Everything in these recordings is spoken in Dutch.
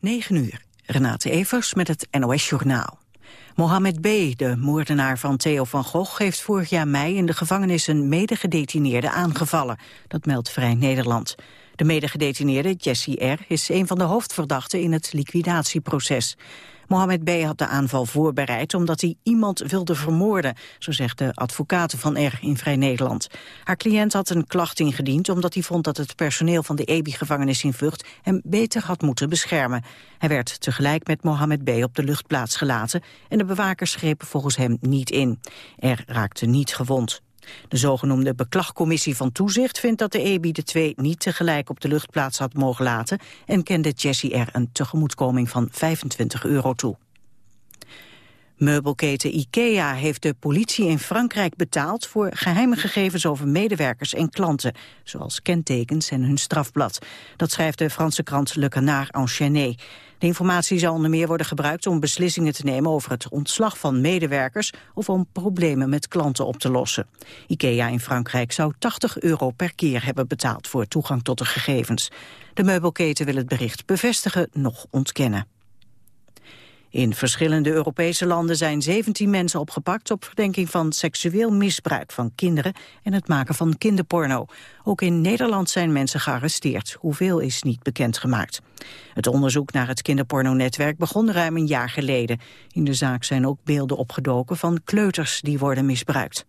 9 uur. Renate Evers met het NOS Journaal. Mohamed B., de moordenaar van Theo van Gogh... heeft vorig jaar mei in de gevangenis een medegedetineerde aangevallen. Dat meldt Vrij Nederland. De medegedetineerde, Jesse R., is een van de hoofdverdachten in het liquidatieproces. Mohamed B. had de aanval voorbereid omdat hij iemand wilde vermoorden, zo zegt de advocaat van R in Vrij Nederland. Haar cliënt had een klacht ingediend omdat hij vond dat het personeel van de EBI-gevangenis in Vught hem beter had moeten beschermen. Hij werd tegelijk met Mohamed B. op de luchtplaats gelaten en de bewakers grepen volgens hem niet in. Er raakte niet gewond. De zogenoemde beklagcommissie van toezicht vindt dat de EBI de twee niet tegelijk op de luchtplaats had mogen laten en kende Jessie er een tegemoetkoming van 25 euro toe. Meubelketen IKEA heeft de politie in Frankrijk betaald voor geheime gegevens over medewerkers en klanten, zoals kentekens en hun strafblad. Dat schrijft de Franse krant Le Canard Enchaîné. De informatie zal onder meer worden gebruikt om beslissingen te nemen over het ontslag van medewerkers of om problemen met klanten op te lossen. IKEA in Frankrijk zou 80 euro per keer hebben betaald voor toegang tot de gegevens. De meubelketen wil het bericht bevestigen, nog ontkennen. In verschillende Europese landen zijn 17 mensen opgepakt op verdenking van seksueel misbruik van kinderen en het maken van kinderporno. Ook in Nederland zijn mensen gearresteerd. Hoeveel is niet bekendgemaakt. Het onderzoek naar het kinderpornonetwerk begon ruim een jaar geleden. In de zaak zijn ook beelden opgedoken van kleuters die worden misbruikt.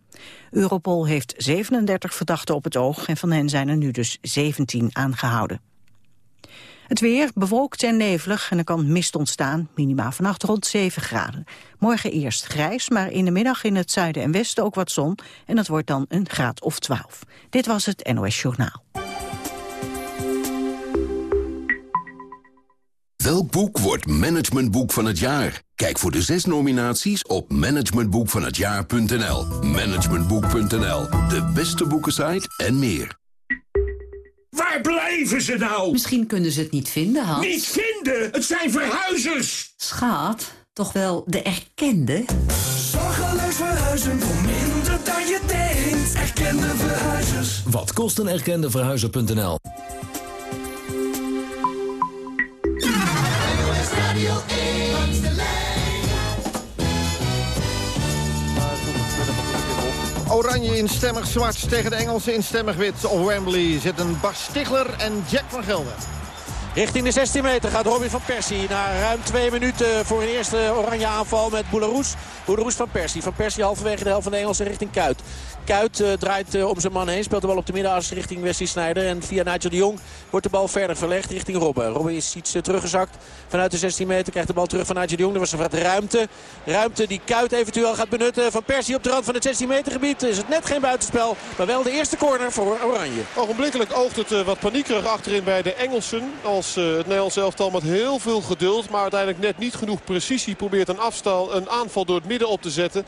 Europol heeft 37 verdachten op het oog en van hen zijn er nu dus 17 aangehouden. Het weer bewolkt en nevelig en er kan mist ontstaan. Minima vannacht rond 7 graden. Morgen eerst grijs, maar in de middag in het zuiden en westen ook wat zon. En het wordt dan een graad of 12. Dit was het NOS Journaal. Welk boek wordt managementboek van het jaar? Kijk voor de zes nominaties op managementboekvanhetjaar.nl. Managementboek.nl, de beste boekensite en meer. Waar blijven ze nou? Misschien kunnen ze het niet vinden, Hans. Niet vinden? Het zijn verhuizers! Schaat, toch wel de erkende? Zorgeloos verhuizen voor minder dan je denkt. Erkende verhuizers. Wat kost een erkende verhuizer.nl? Oranje in stemmig zwart tegen de Engelsen in stemmig wit. Op Wembley zitten Bas Stigler en Jack van Gelder. Richting de 16 meter gaat Robin van Persie. Na ruim twee minuten voor een eerste oranje aanval met Boularus. Boularus van Persie. Van Persie halverwege de helft van de Engelsen richting Kuit. Kuit uh, draait uh, om zijn man heen. Speelt de bal op de middenas richting Wesley Sneijder. En via Nigel de Jong wordt de bal verder verlegd richting Robben. Robben is iets uh, teruggezakt vanuit de 16 meter. Krijgt de bal terug van Nigel de Jong. Er was een wat ruimte. Ruimte die Kuit eventueel gaat benutten. Van Persie op de rand van het 16 meter gebied. Is het net geen buitenspel. Maar wel de eerste corner voor Oranje. Ogenblikkelijk oogt het wat paniekerig achterin bij de Engelsen. Als het Nederlands elftal met heel veel geduld. Maar uiteindelijk net niet genoeg precisie probeert een, afstal, een aanval door het midden op te zetten.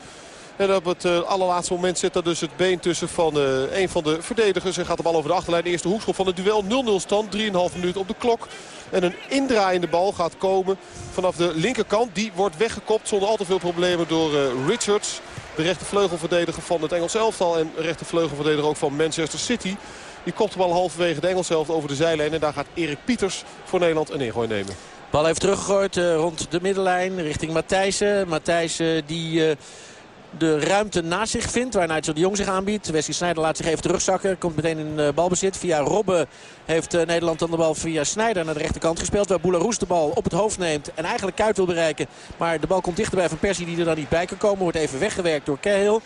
En op het uh, allerlaatste moment zit er dus het been tussen van uh, een van de verdedigers. En gaat de bal over de achterlijn. Eerste hoekschop van het duel. 0-0 stand. 3,5 minuut op de klok. En een indraaiende bal gaat komen vanaf de linkerkant. Die wordt weggekopt zonder al te veel problemen door uh, Richards. De rechtervleugelverdediger van het Engels elftal. En rechtervleugelverdediger ook van Manchester City. Die kopt de bal halverwege de Engels elftal over de zijlijn. En daar gaat Erik Pieters voor Nederland een ingooi nemen. Bal heeft teruggegooid rond de middenlijn richting Matthijssen. Matthijssen die de ruimte naast zich vindt. Waar Nigel de Jong zich aanbiedt. Wesley Sneijder laat zich even terugzakken. Komt meteen in uh, balbezit. Via Robben heeft uh, Nederland dan de bal via Sneijder naar de rechterkant gespeeld. Waar Boularoes de bal op het hoofd neemt. En eigenlijk Kuit wil bereiken. Maar de bal komt dichterbij van Persie die er dan niet bij kan komen. Wordt even weggewerkt door Cahill.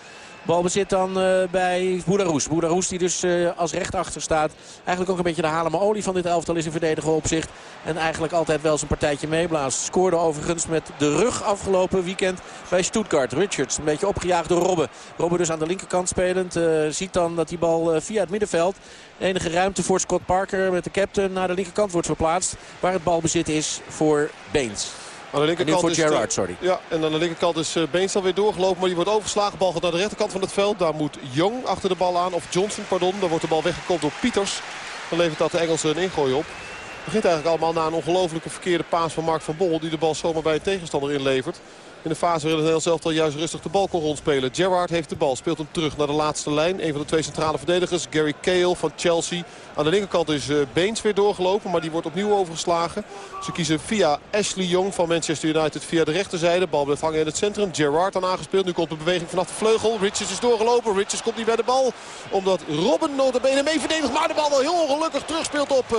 Balbezit dan uh, bij Boudaroes. Boudaroes die dus uh, als rechtachter staat. Eigenlijk ook een beetje de haleme olie van dit elftal is in verdedigen opzicht. En eigenlijk altijd wel zijn partijtje meeblaast. Scoorde overigens met de rug afgelopen weekend bij Stuttgart. Richards een beetje opgejaagd door Robben. Robben dus aan de linkerkant spelend. Uh, ziet dan dat die bal via het middenveld enige ruimte voor Scott Parker met de captain naar de linkerkant wordt verplaatst. Waar het balbezit is voor Beens. Aan de linkerkant voor Gerrard, sorry. Ja, en aan de linkerkant is Beens alweer doorgelopen. Maar die wordt overgeslagen. Bal gaat naar de rechterkant van het veld. Daar moet Jong achter de bal aan. Of Johnson, pardon. Daar wordt de bal weggekopt door Pieters. Dan levert dat de Engelsen een ingooi op. Het begint eigenlijk allemaal na een ongelofelijke verkeerde paas van Mark van Bol. Die de bal zomaar bij een tegenstander inlevert. In de fase waarin het Nederlands elftal juist rustig de bal kon rondspelen. Gerrard heeft de bal, speelt hem terug naar de laatste lijn. Een van de twee centrale verdedigers, Gary Cahill van Chelsea. Aan de linkerkant is uh, Beens weer doorgelopen, maar die wordt opnieuw overgeslagen. Ze kiezen via Ashley Young van Manchester United via de rechterzijde. Bal blijft hangen in het centrum. Gerrard dan aangespeeld. Nu komt de beweging vanaf de vleugel. Richards is doorgelopen. Richards komt niet bij de bal. Omdat Robben notabene mee verdedigt. Maar de bal wel heel ongelukkig terugspeelt op...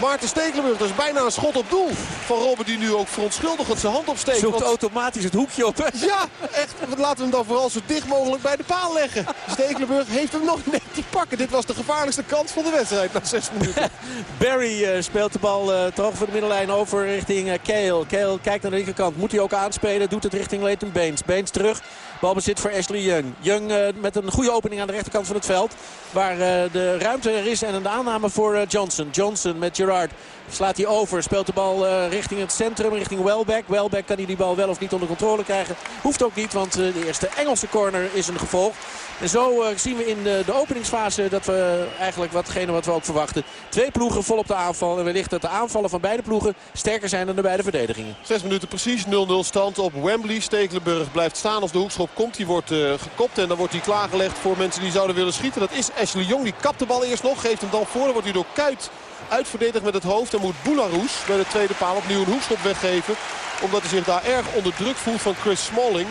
Maarten Stekelenburg, dat is bijna een schot op doel van Robben die nu ook verontschuldigend zijn hand opsteekt. Zoekt automatisch het hoekje op. Hè? Ja, echt. Laten we hem dan vooral zo dicht mogelijk bij de paal leggen. Stekelenburg heeft hem nog net te pakken. Dit was de gevaarlijkste kans van de wedstrijd na zes minuten. Barry uh, speelt de bal uh, toch voor de middenlijn over richting uh, Kale. Kale kijkt naar de linkerkant. Moet hij ook aanspelen. Doet het richting Leighton Baines. Baines terug. Balbezit voor Ashley Young. Young uh, met een goede opening aan de rechterkant van het veld. Waar de ruimte er is en een aanname voor Johnson. Johnson met Gerard. Slaat hij over. Speelt de bal uh, richting het centrum, richting Welbeck. Welbeck kan hij die bal wel of niet onder controle krijgen. Hoeft ook niet, want uh, de eerste Engelse corner is een gevolg. En zo uh, zien we in de, de, openingsfase dat we eigenlijk watgene wat we ook verwachten. Twee ploegen vol op de aanval. En wellicht dat de aanvallen van beide ploegen sterker zijn dan de beide verdedigingen. Zes minuten precies. 0-0 stand op Wembley. Stekelenburg blijft staan als de hoekschop komt. Die wordt gekopt en dan wordt hij klaargelegd voor mensen die zouden willen schieten. Dat is Ashley Jong. Die kapt de bal eerst nog. Geeft hem dan voor. Dan wordt hij door Kuit uitverdedigd met het hoofd. Dan moet Boularus bij de tweede paal opnieuw een hoekschop weggeven. Omdat hij zich daar erg onder druk voelt van Chris Smalling.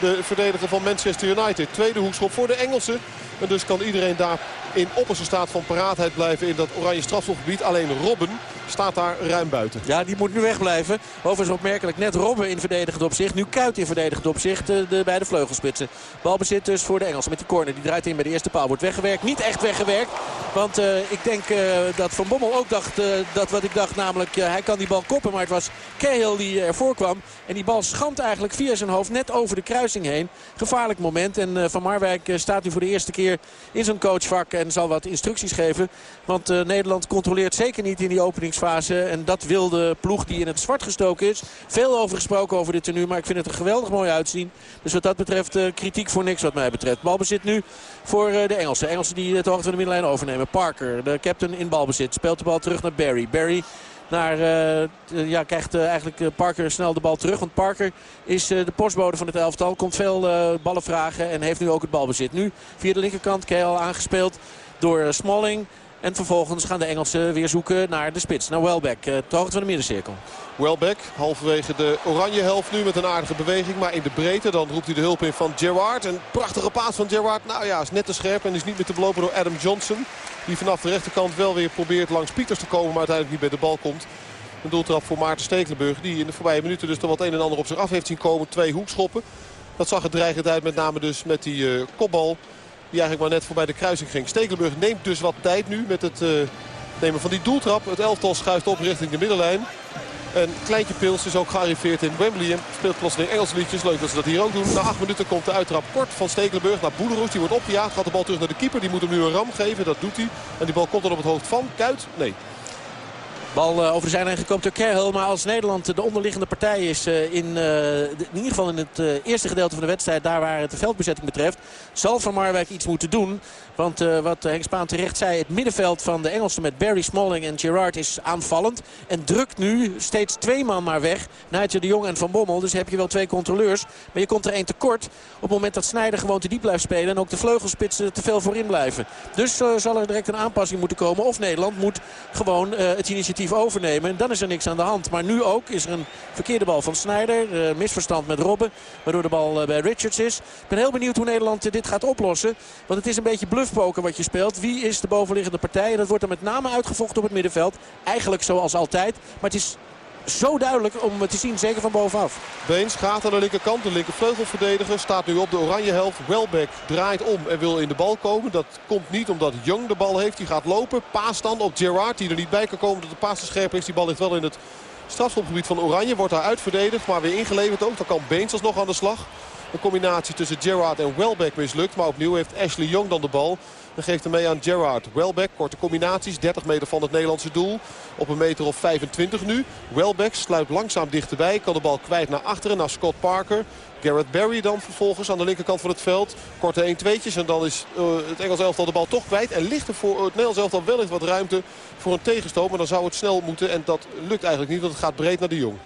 De verdediger van Manchester United. Tweede hoekschop voor de Engelsen. En dus kan iedereen daar in opperste staat van paraatheid blijven in dat oranje strafschopgebied. Alleen Robben staat daar ruim buiten. Ja, die moet nu wegblijven. Overigens opmerkelijk net Robben in verdedigend opzicht. Nu Kuit in verdedigend opzicht de, de beide vleugelspitsen. Balbezit dus voor de Engelsen met die corner. Die draait in bij de eerste paal. Wordt weggewerkt. Niet echt weggewerkt. Want uh, ik denk uh, dat Van Bommel ook dacht dat wat ik dacht. Namelijk hij kan die bal koppen. Maar het was Cahill die ervoor kwam. En die bal schampt eigenlijk via zijn hoofd net over de kruising heen. Gevaarlijk moment. En Van Marwijk staat nu voor de eerste keer in zijn coachvak. En zal wat instructies geven. Want Nederland controleert zeker niet in die openingsfase. En dat wil de ploeg die in het zwart gestoken is. Veel over gesproken over dit tenue. Maar ik vind het er geweldig mooi uitzien. Dus wat dat betreft kritiek voor niks wat mij betreft. Balbezit nu voor de Engelsen. Engelsen die het hoogte van de middenlijn overnemen. Parker, de captain in balbezit. Speelt de bal terug naar Barry. Barry naar, uh, ja, krijgt uh, eigenlijk uh, Parker snel de bal terug. Want Parker is de postbode van het elftal. Komt veel ballen vragen en heeft nu ook het balbezit. Nu via de linkerkant Kale aangespeeld door Smalling. En vervolgens gaan de Engelsen weer zoeken naar de spits. Naar Welbeck, uh, de hoogte van de middencirkel. Welbeck, halverwege de oranje helft nu met een aardige beweging. Maar in de breedte, dan roept hij de hulp in van Gerrard. Een prachtige paas van Gerrard. Nou ja, is net te scherp en is niet meer te belopen door Adam Johnson. Die vanaf de rechterkant wel weer probeert langs Pieters te komen. Maar uiteindelijk niet bij de bal komt. Een doeltrap voor Maarten Stekelenburg. Die in de voorbije minuten dus toch wat een en ander op zich af heeft zien komen. Twee hoekschoppen. Dat zag er dreigend uit met name dus met die uh, kopbal. Die eigenlijk maar net voorbij de kruising ging. Stekelenburg neemt dus wat tijd nu met het uh, nemen van die doeltrap. Het elftal schuift op richting de middenlijn. En Kleintje Pils is ook gearriveerd in Wembley. En speelt plotseling Engelse liedjes. Leuk dat ze dat hier ook doen. Na acht minuten komt de uittrap kort van Stekelenburg naar Boeleroes. Die wordt opgejaagd. Gaat de bal terug naar de keeper. Die moet hem nu een ram geven. Dat doet hij. En die bal komt dan op het hoofd van Kuit. Nee. Bal uh, over de zijlijn gekomen door Cahill. Maar als Nederland de onderliggende partij is uh, in, de, in ieder geval in het eerste gedeelte van de wedstrijd. Daar waar het de veldbezetting betreft. Zal Van Marwijk iets moeten doen. Want wat Henk Spaan terecht zei. Het middenveld van de Engelsen met Barry Smalling en Gerrard is aanvallend. En drukt nu steeds twee man maar weg. Nigel de Jong en Van Bommel. Dus heb je wel twee controleurs. Maar je komt er één tekort. Op het moment dat Snijder gewoon te diep blijft spelen. En ook de vleugelspitsen te veel voorin blijven. Dus zal er direct een aanpassing moeten komen. Of Nederland moet gewoon het initiatief overnemen. En dan is er niks aan de hand. Maar nu ook is er een verkeerde bal van Sneijder. Uh, misverstand met Robben. Waardoor de bal bij Richards is. Ik ben heel benieuwd hoe Nederland dit gaat oplossen. Want het is een beetje wat je speelt. Wie is de bovenliggende partij? En dat wordt er met name uitgevochten op het middenveld. Eigenlijk zoals altijd. Maar het is zo duidelijk om te zien, zeker van bovenaf. Beens gaat aan de linkerkant, de linkervleugelverdediger. Staat nu op de oranje helft. Welbeck draait om en wil in de bal komen. Dat komt niet omdat Young de bal heeft. Die gaat lopen. Paas dan op Gerard die er niet bij kan komen. Dat de paas te scherp is. Die bal ligt wel in het strafschopgebied van Oranje. Wordt daar uitverdedigd, maar weer ingeleverd ook. Dan kan Beens alsnog aan de slag. Een combinatie tussen Gerard en Welbeck mislukt. Maar opnieuw heeft Ashley Young dan de bal. En geeft hem mee aan Gerard. Welbeck, korte combinaties. 30 meter van het Nederlandse doel. Op een meter of 25 nu. Welbeck sluit langzaam dichterbij. Kan de bal kwijt naar achteren, naar Scott Parker. Garrett Barry dan vervolgens aan de linkerkant van het veld. Korte 1 2tjes en dan is uh, het Engels elftal de bal toch kwijt. En ligt er voor het Nederlands elftal wellicht wat ruimte voor een tegenstoot. Maar dan zou het snel moeten en dat lukt eigenlijk niet, want het gaat breed naar de Jong.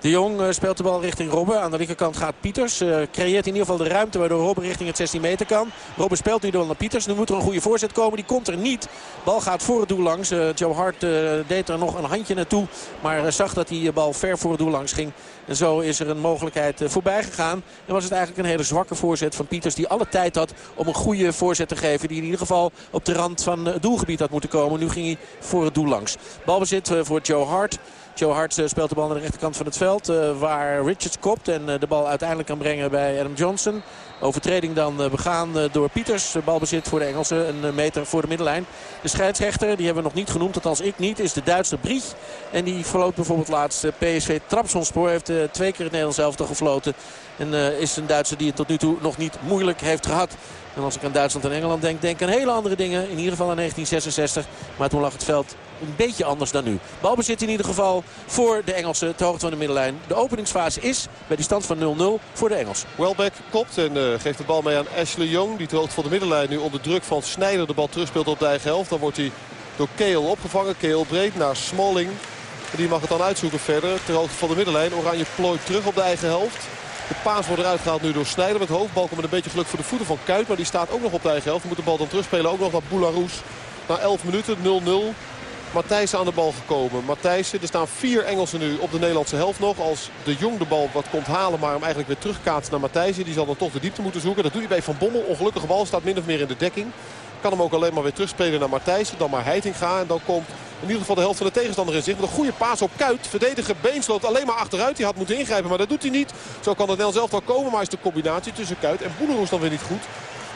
De Jong eh, speelt de bal richting Robben. Aan de linkerkant gaat Pieters. Uh, creëert in ieder geval de ruimte waardoor Robben richting het 16 meter kan. Robben speelt nu bal naar Pieters. Nu moet er een goede voorzet komen. Die komt er niet. Bal gaat voor het doel langs. Uh, Joe Hart deed er nog een handje naartoe. Maar zag dat die bal ver voor het doel langs ging. En zo is er een mogelijkheid voorbij gegaan. En was het eigenlijk een hele zwakke voorzet van Pieters. Die alle tijd had om een goede voorzet te geven. Die in ieder geval op de rand van het doelgebied had moeten komen. Nu ging hij voor het doel langs. Balbezit voor Joe Hart. Joe eh, speelt de bal aan de rechterkant van het veld. Eh, waar Richards kopt en eh, de bal uiteindelijk kan brengen bij Adam Johnson. Overtreding dan begaan door Pieters. Balbezit voor de Engelsen. Een meter voor de middenlijn. De scheidsrechter, die hebben we nog niet genoemd. Althans ik niet. Is de Duitse Brieg. En die verloopt bijvoorbeeld laatst PSV Trapsonspoor. Heeft twee keer het Nederlands elftal gefloten. En is een Duitser die het tot nu toe nog niet moeilijk heeft gehad. En als ik aan Duitsland en Engeland denk, denk ik aan hele andere dingen. In ieder geval in 1966. Maar toen lag het veld een beetje anders dan nu. Balbezit in ieder geval voor de Engelsen te hoogte van de middenlijn. De openingsfase is bij die stand van 0-0 voor de Engels. Welbeck kopt en uh, geeft de bal mee aan Ashley Young. Die te hoogte van de middenlijn nu onder druk van Snijder de bal terugspeelt op de eigen helft. Dan wordt hij door Keel opgevangen. Keel breed naar Smalling. Die mag het dan uitzoeken verder. Ter hoogte van de middenlijn. Oranje plooit terug op de eigen helft. De paas wordt eruit gehaald nu door Snijder. Met hoofdbal komt met een beetje geluk voor de voeten van Kuit. Maar die staat ook nog op de eigen helft. Moet de bal dan terugspelen. Ook nog naar Boularus. Na 11 minuten 0-0. Matthijssen aan de bal gekomen. Matthijssen, er staan vier Engelsen nu op de Nederlandse helft nog. Als de Jong de bal wat komt halen, maar hem eigenlijk weer terugkaatst naar Matthijssen. Die zal dan toch de diepte moeten zoeken. Dat doet hij bij Van Bommel. Ongelukkige bal staat min of meer in de dekking. Kan hem ook alleen maar weer terugspelen naar Matthijssen. Dan maar Heitinga. En dan komt in ieder geval de helft van de tegenstander in zicht. Met een goede paas op Kuit. Verdediger Beens loopt alleen maar achteruit. Die had moeten ingrijpen, maar dat doet hij niet. Zo kan het Nel zelf wel komen. Maar is de combinatie tussen Kuit en Boeleroes dan weer niet goed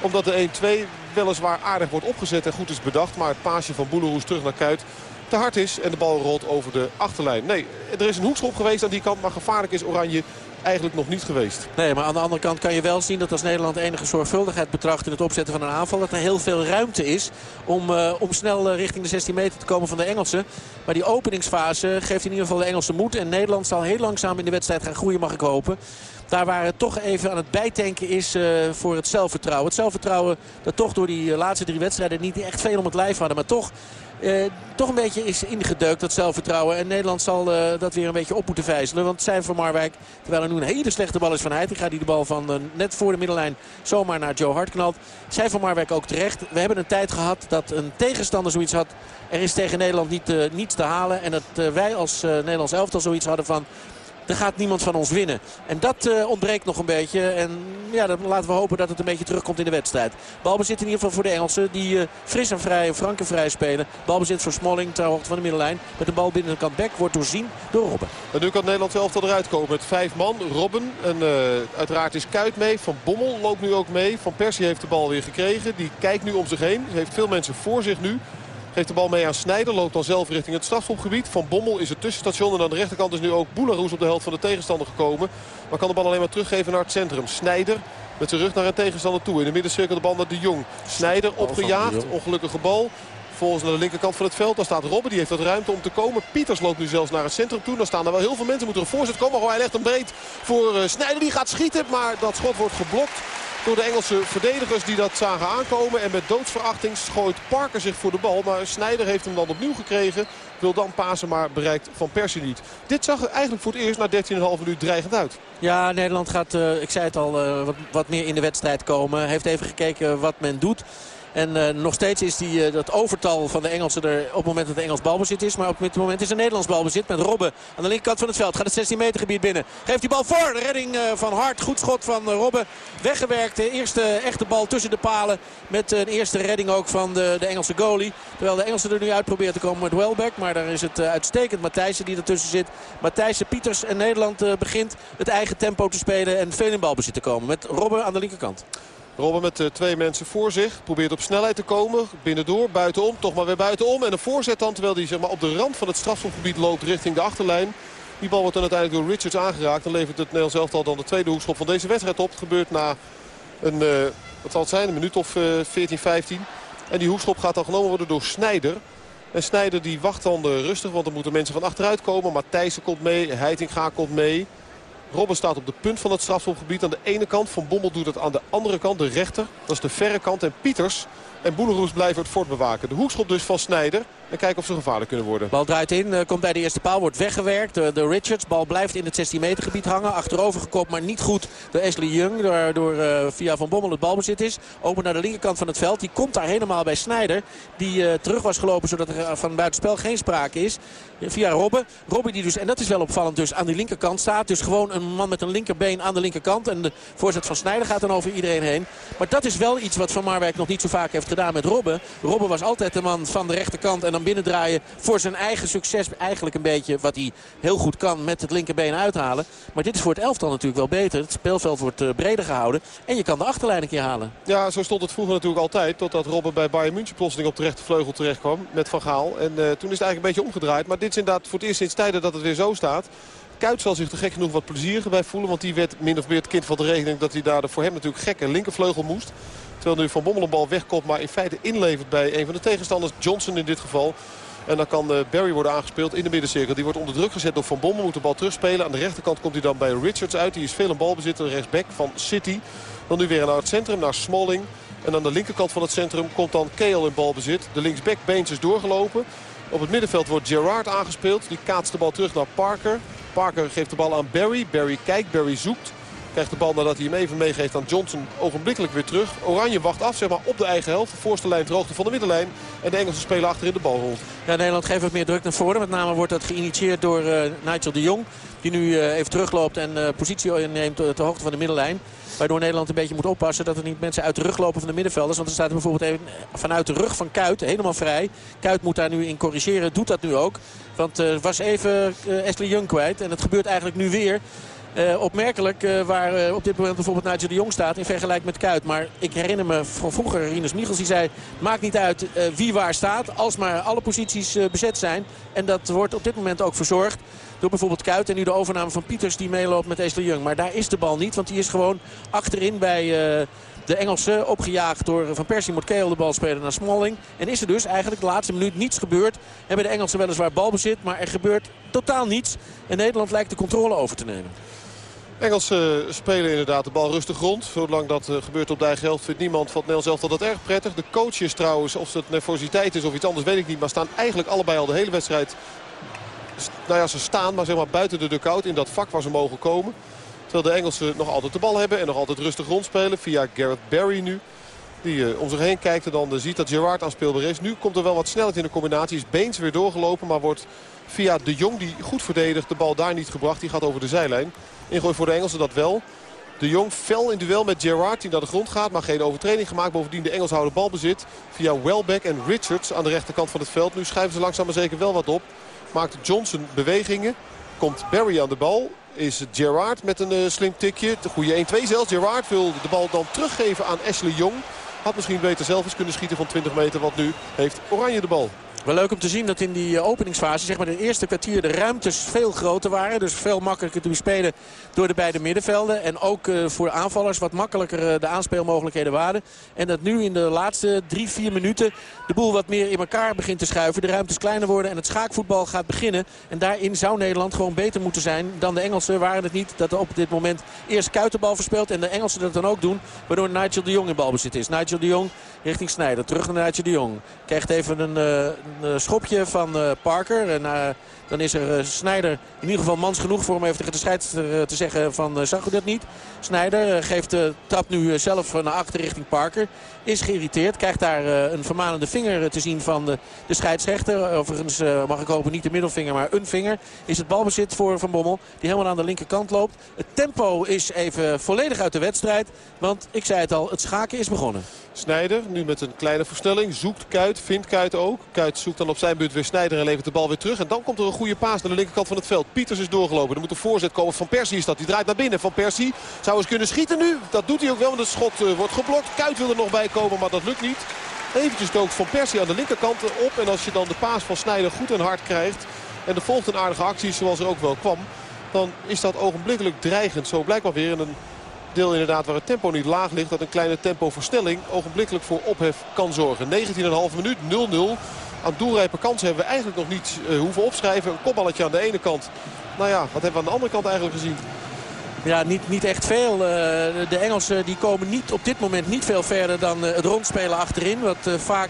omdat de 1-2 weliswaar aardig wordt opgezet en goed is bedacht. Maar het paasje van Boeleroes terug naar Kuit te hard is. En de bal rolt over de achterlijn. Nee, er is een hoekschop geweest aan die kant. Maar gevaarlijk is Oranje eigenlijk nog niet geweest. Nee, maar aan de andere kant kan je wel zien dat als Nederland enige zorgvuldigheid betracht in het opzetten van een aanval. Dat er heel veel ruimte is om, uh, om snel uh, richting de 16 meter te komen van de Engelsen. Maar die openingsfase geeft in ieder geval de Engelsen moed. En Nederland zal heel langzaam in de wedstrijd gaan groeien mag ik hopen. Daar waar het toch even aan het bijtanken is uh, voor het zelfvertrouwen. Het zelfvertrouwen dat toch door die laatste drie wedstrijden niet echt veel om het lijf hadden. Maar toch uh, toch een beetje is ingedeukt, dat zelfvertrouwen. En Nederland zal dat weer een beetje op moeten vijzelen. Want zijn van Marwijk, terwijl er nu een hele slechte bal is van Heitinga... die de bal van net voor de middenlijn zomaar naar Joe Hart knalt. Zijn van Marwijk ook terecht. We hebben een tijd gehad dat een tegenstander zoiets had... er is tegen Nederland niet, niets te halen. En dat wij als Nederlands elftal zoiets hadden van... Er gaat niemand van ons winnen. En dat uh, ontbreekt nog een beetje. En ja, dan laten we hopen dat het een beetje terugkomt in de wedstrijd. Balbezit in ieder geval voor de Engelsen. Die uh, fris en vrij, en vrij spelen. Balbezit voor Smalling ter hoogte van de middenlijn. Met de bal binnen de kant back wordt doorzien door Robben. En nu kan Nederland zelf eruit komen met vijf man. Robben en uh, uiteraard is Kuit mee. Van Bommel loopt nu ook mee. Van Persie heeft de bal weer gekregen. Die kijkt nu om zich heen. Heeft veel mensen voor zich nu. Geeft de bal mee aan Snijder. Loopt dan zelf richting het strafschopgebied. Van Bommel is het tussenstation. En aan de rechterkant is nu ook Boularoes op de helft van de tegenstander gekomen. Maar kan de bal alleen maar teruggeven naar het centrum. Snijder met zijn rug naar een tegenstander toe. In de middencirkel de bal naar de Jong. Snijder opgejaagd. Ongelukkige bal. Volgens naar de linkerkant van het veld. Daar staat Robben. Die heeft wat ruimte om te komen. Pieters loopt nu zelfs naar het centrum toe. Dan staan er wel heel veel mensen. Moeten een voorzet komen. Maar hij legt hem breed voor uh, Snijder. Die gaat schieten. Maar dat schot wordt geblokt door de Engelse verdedigers die dat zagen aankomen. En met doodsverachting schooit Parker zich voor de bal. Maar Snijder heeft hem dan opnieuw gekregen. Wil dan pasen, maar bereikt Van Persie niet. Dit zag er eigenlijk voor het eerst na 13,5 minuut dreigend uit. Ja, Nederland gaat, uh, ik zei het al, uh, wat, wat meer in de wedstrijd komen. Heeft even gekeken wat men doet. En uh, nog steeds is die, uh, dat overtal van de Engelsen er op het moment dat de Engels balbezit is. Maar op dit moment is er Nederlands balbezit met Robben aan de linkerkant van het veld. Gaat het 16 meter gebied binnen. Geeft die bal voor. De redding uh, van Hart. Goed schot van Robben. Weggewerkt. De eerste echte bal tussen de palen. Met een eerste redding ook van de, de Engelse goalie. Terwijl de Engelsen er nu uit proberen te komen met Welbeck. Maar daar is het uitstekend Matthijssen die ertussen zit. Matthijssen, Pieters en Nederland begint het eigen tempo te spelen. En veel in balbezit te komen. Met Robben aan de linkerkant. Robben met uh, twee mensen voor zich. Probeert op snelheid te komen. Binnendoor, buitenom. Toch maar weer buitenom. En een voorzet dan terwijl hij zeg maar, op de rand van het strafschopgebied loopt richting de achterlijn. Die bal wordt dan uiteindelijk door Richards aangeraakt. Dan levert het Nederlands elftal dan de tweede hoekschop van deze wedstrijd op. Het gebeurt na een, uh, wat zal zijn, een minuut of uh, 14, 15. En die hoekschop gaat dan genomen worden door Snijder. En Snijder die wacht dan rustig, want er moeten mensen van achteruit komen. Matthijssen komt mee, Heitinga komt mee. Robben staat op de punt van het strafschopgebied aan de ene kant. Van Bommel doet het aan de andere kant, de rechter. Dat is de verre kant. En Pieters en Boeleroes blijven het fort bewaken. De hoekschop dus van Snijder. En kijken of ze gevaarlijk kunnen worden. Bal draait in, eh, komt bij de eerste paal, wordt weggewerkt. De, Richards, bal blijft in het 16 meter gebied hangen. Achterover gekopt, maar niet goed door Ashley Young. Waardoor uh, via Van Bommel het balbezit is. Open naar de linkerkant van het veld. Die komt daar helemaal bij Snijder. Die uh, terug was gelopen zodat er van buitenspel geen sprake is. Via Robben. Robben die dus, en dat is wel opvallend, dus aan die linkerkant staat. Dus gewoon een man met een linkerbeen aan de linkerkant. En de voorzet van Snijder gaat dan over iedereen heen. Maar dat is wel iets wat Van Marwijk nog niet zo vaak heeft gedaan met Robben. Robben was altijd de man van de rechterkant en dan binnendraaien voor zijn eigen succes. Eigenlijk een beetje wat hij heel goed kan met het linkerbeen uithalen. Maar dit is voor het elftal natuurlijk wel beter. Het speelveld wordt uh, breder gehouden. En je kan de achterlijn een keer halen. Ja, zo stond het vroeger natuurlijk altijd. Totdat Robben bij Bayern München plotseling op de rechtervleugel terecht kwam. Met Van Gaal. En uh, toen is het eigenlijk een beetje omgedraaid. Maar dit is inderdaad voor het eerst sinds tijden dat het weer zo staat. Kuit zal zich er gek genoeg wat plezier bij voelen. Want die werd min of meer het kind van de regeling dat hij daar voor hem natuurlijk gekke linkervleugel moest. Terwijl nu Van Bommel een bal wegkomt maar in feite inlevert bij een van de tegenstanders. Johnson in dit geval. En dan kan Barry worden aangespeeld in de middencirkel. Die wordt onder druk gezet door Van Bommel. Moet de bal terugspelen. Aan de rechterkant komt hij dan bij Richards uit. Die is veel een balbezitter. Rechtsback van City. Dan nu weer naar het centrum. Naar Smalling. En aan de linkerkant van het centrum komt dan Kale in balbezit. De linksback Beens is doorgelopen. Op het middenveld wordt Gerard aangespeeld. Die kaatst de bal terug naar Parker. Parker geeft de bal aan Barry. Barry kijkt, Barry zoekt. Krijgt de bal nadat hij hem even meegeeft aan Johnson ogenblikkelijk weer terug. Oranje wacht af zeg maar, op de eigen helft. De voorste lijn ter hoogte van de middenlijn. En de Engelse spelen achterin de bal rond. Ja, Nederland geeft wat meer druk naar voren. Met name wordt dat geïnitieerd door uh, Nigel de Jong. Die nu uh, even terugloopt en uh, positie inneemt ter hoogte van de middenlijn. Waardoor Nederland een beetje moet oppassen dat er niet mensen uit de rug lopen van de middenvelders. Want er staat bijvoorbeeld even vanuit de rug van Kuit helemaal vrij. Kuit moet daar nu in corrigeren. Doet dat nu ook. Want er was even uh, Ashley Young kwijt. En het gebeurt eigenlijk nu weer. Uh, opmerkelijk waar op dit moment bijvoorbeeld Nigel de Jong staat in vergelijking met Kuit. Maar ik herinner me van vroeger Rinus Michels die zei... maakt niet uit wie waar staat als maar alle posities bezet zijn. En dat wordt op dit moment ook verzorgd door bijvoorbeeld Kuit. En nu de overname van Pieters die meeloopt met Ashley Young. Maar daar is de bal niet, want die is gewoon achterin bij de Engelsen. Opgejaagd door Van Persie moet Keel de bal spelen naar Smalling. En is er dus eigenlijk de laatste minuut niets gebeurd. Hebben de Engelsen weliswaar balbezit, maar er gebeurt totaal niets. En Nederland lijkt de controle over te nemen. Engelsen spelen inderdaad de bal rustig rond. Zolang dat uh, gebeurt op de eigen vindt niemand van het Nederlands elftal dat erg prettig. De coaches trouwens, of het nervositeit is of iets anders weet ik niet. Maar staan eigenlijk allebei al de hele wedstrijd... Nou ja, ze staan, maar zeg maar buiten de dugout in dat vak waar ze mogen komen. Terwijl de Engelsen nog altijd de bal hebben en nog altijd rustig rondspelen. Via Gareth Barry nu. Die uh, om zich heen kijkt en dan uh, ziet dat Gerard aanspeelbaar is. Nu komt er wel wat snelheid in de combinatie. Is Beens weer doorgelopen, maar wordt via de Jong die goed verdedigt de bal daar niet gebracht. Die gaat over de zijlijn. Ingooi voor de Engelsen dat wel. De Jong fel in duel met Gerard die naar de grond gaat. Maar geen overtreding gemaakt. Bovendien de Engels houden balbezit. Via Welbeck en Richards aan de rechterkant van het veld. Nu schrijven ze langzaam maar zeker wel wat op. Maakt Johnson bewegingen. Komt Barry aan de bal. Is Gerard met een uh, slim tikje. De goede 1-2 zelfs. Gerard wil de bal dan teruggeven aan Ashley Jong. Had misschien beter zelf eens kunnen schieten van 20 meter. Want nu heeft Oranje de bal. Wel leuk om te zien dat in die openingsfase, zeg maar de eerste kwartier, de ruimtes veel groter waren. Dus veel makkelijker te bespelen door de beide middenvelden. En ook uh, voor aanvallers wat makkelijker uh, de aanspeelmogelijkheden waren. En dat nu in de laatste drie, vier minuten de boel wat meer in elkaar begint te schuiven. De ruimtes kleiner worden en het schaakvoetbal gaat beginnen. En daarin zou Nederland gewoon beter moeten zijn dan de Engelsen. Waren het niet dat er op dit moment eerst Kuitenbal verspeelt en de Engelsen dat dan ook doen. Waardoor Nigel de Jong in balbezit is. Nigel de Jong richting Snijder. Terug naar Nigel de Jong. Krijgt even een... Uh, een schopje van uh, Parker. En dan is er uh, Snijder in ieder geval mans genoeg voor om even tegen de scheidsrechter te zeggen van zag u dat niet. Snijder geeft de trap nu zelf naar achter richting Parker. Is geïrriteerd. Krijgt daar een vermanende vinger te zien van de, de scheidsrechter. Overigens mag ik hopen niet de middelvinger maar een vinger. Is het balbezit voor Van Bommel. Die helemaal aan de linkerkant loopt. Het tempo is even volledig uit de wedstrijd. Want ik zei het al, het schaken is begonnen. Snijder nu met een kleine versnelling. Zoekt Kuit, vindt Kuit ook. Kuit zoekt dan op zijn beurt weer Snijder en levert de bal weer terug. En dan komt er een goede paas naar de linkerkant van het veld. Pieters is doorgelopen. Er moet een voorzet komen. Van Persie is dat. Die draait naar binnen. Van Persie zou eens kunnen schieten nu. Dat doet hij ook wel, want het schot uh, wordt geblokt. Kuit wil er nog bij komen, maar dat lukt niet. Eventjes dookt Van Persie aan de linkerkant op. En als je dan de paas van Snijder goed en hard krijgt... en er volgt een aardige actie zoals er ook wel kwam... dan is dat ogenblikkelijk dreigend. Zo blijkbaar weer in een deel inderdaad waar het tempo niet laag ligt. Dat een kleine tempoversnelling ogenblikkelijk voor ophef kan zorgen. 19,5 minuut 0-0. Aan doelrijpe kansen hebben we eigenlijk nog niet uh, hoeven opschrijven. Een kopballetje aan de ene kant. Nou ja, wat hebben we aan de andere kant eigenlijk gezien? Ja, niet, niet echt veel. Uh, de Engelsen die komen niet, op dit moment niet veel verder dan uh, het rondspelen achterin. Wat vaak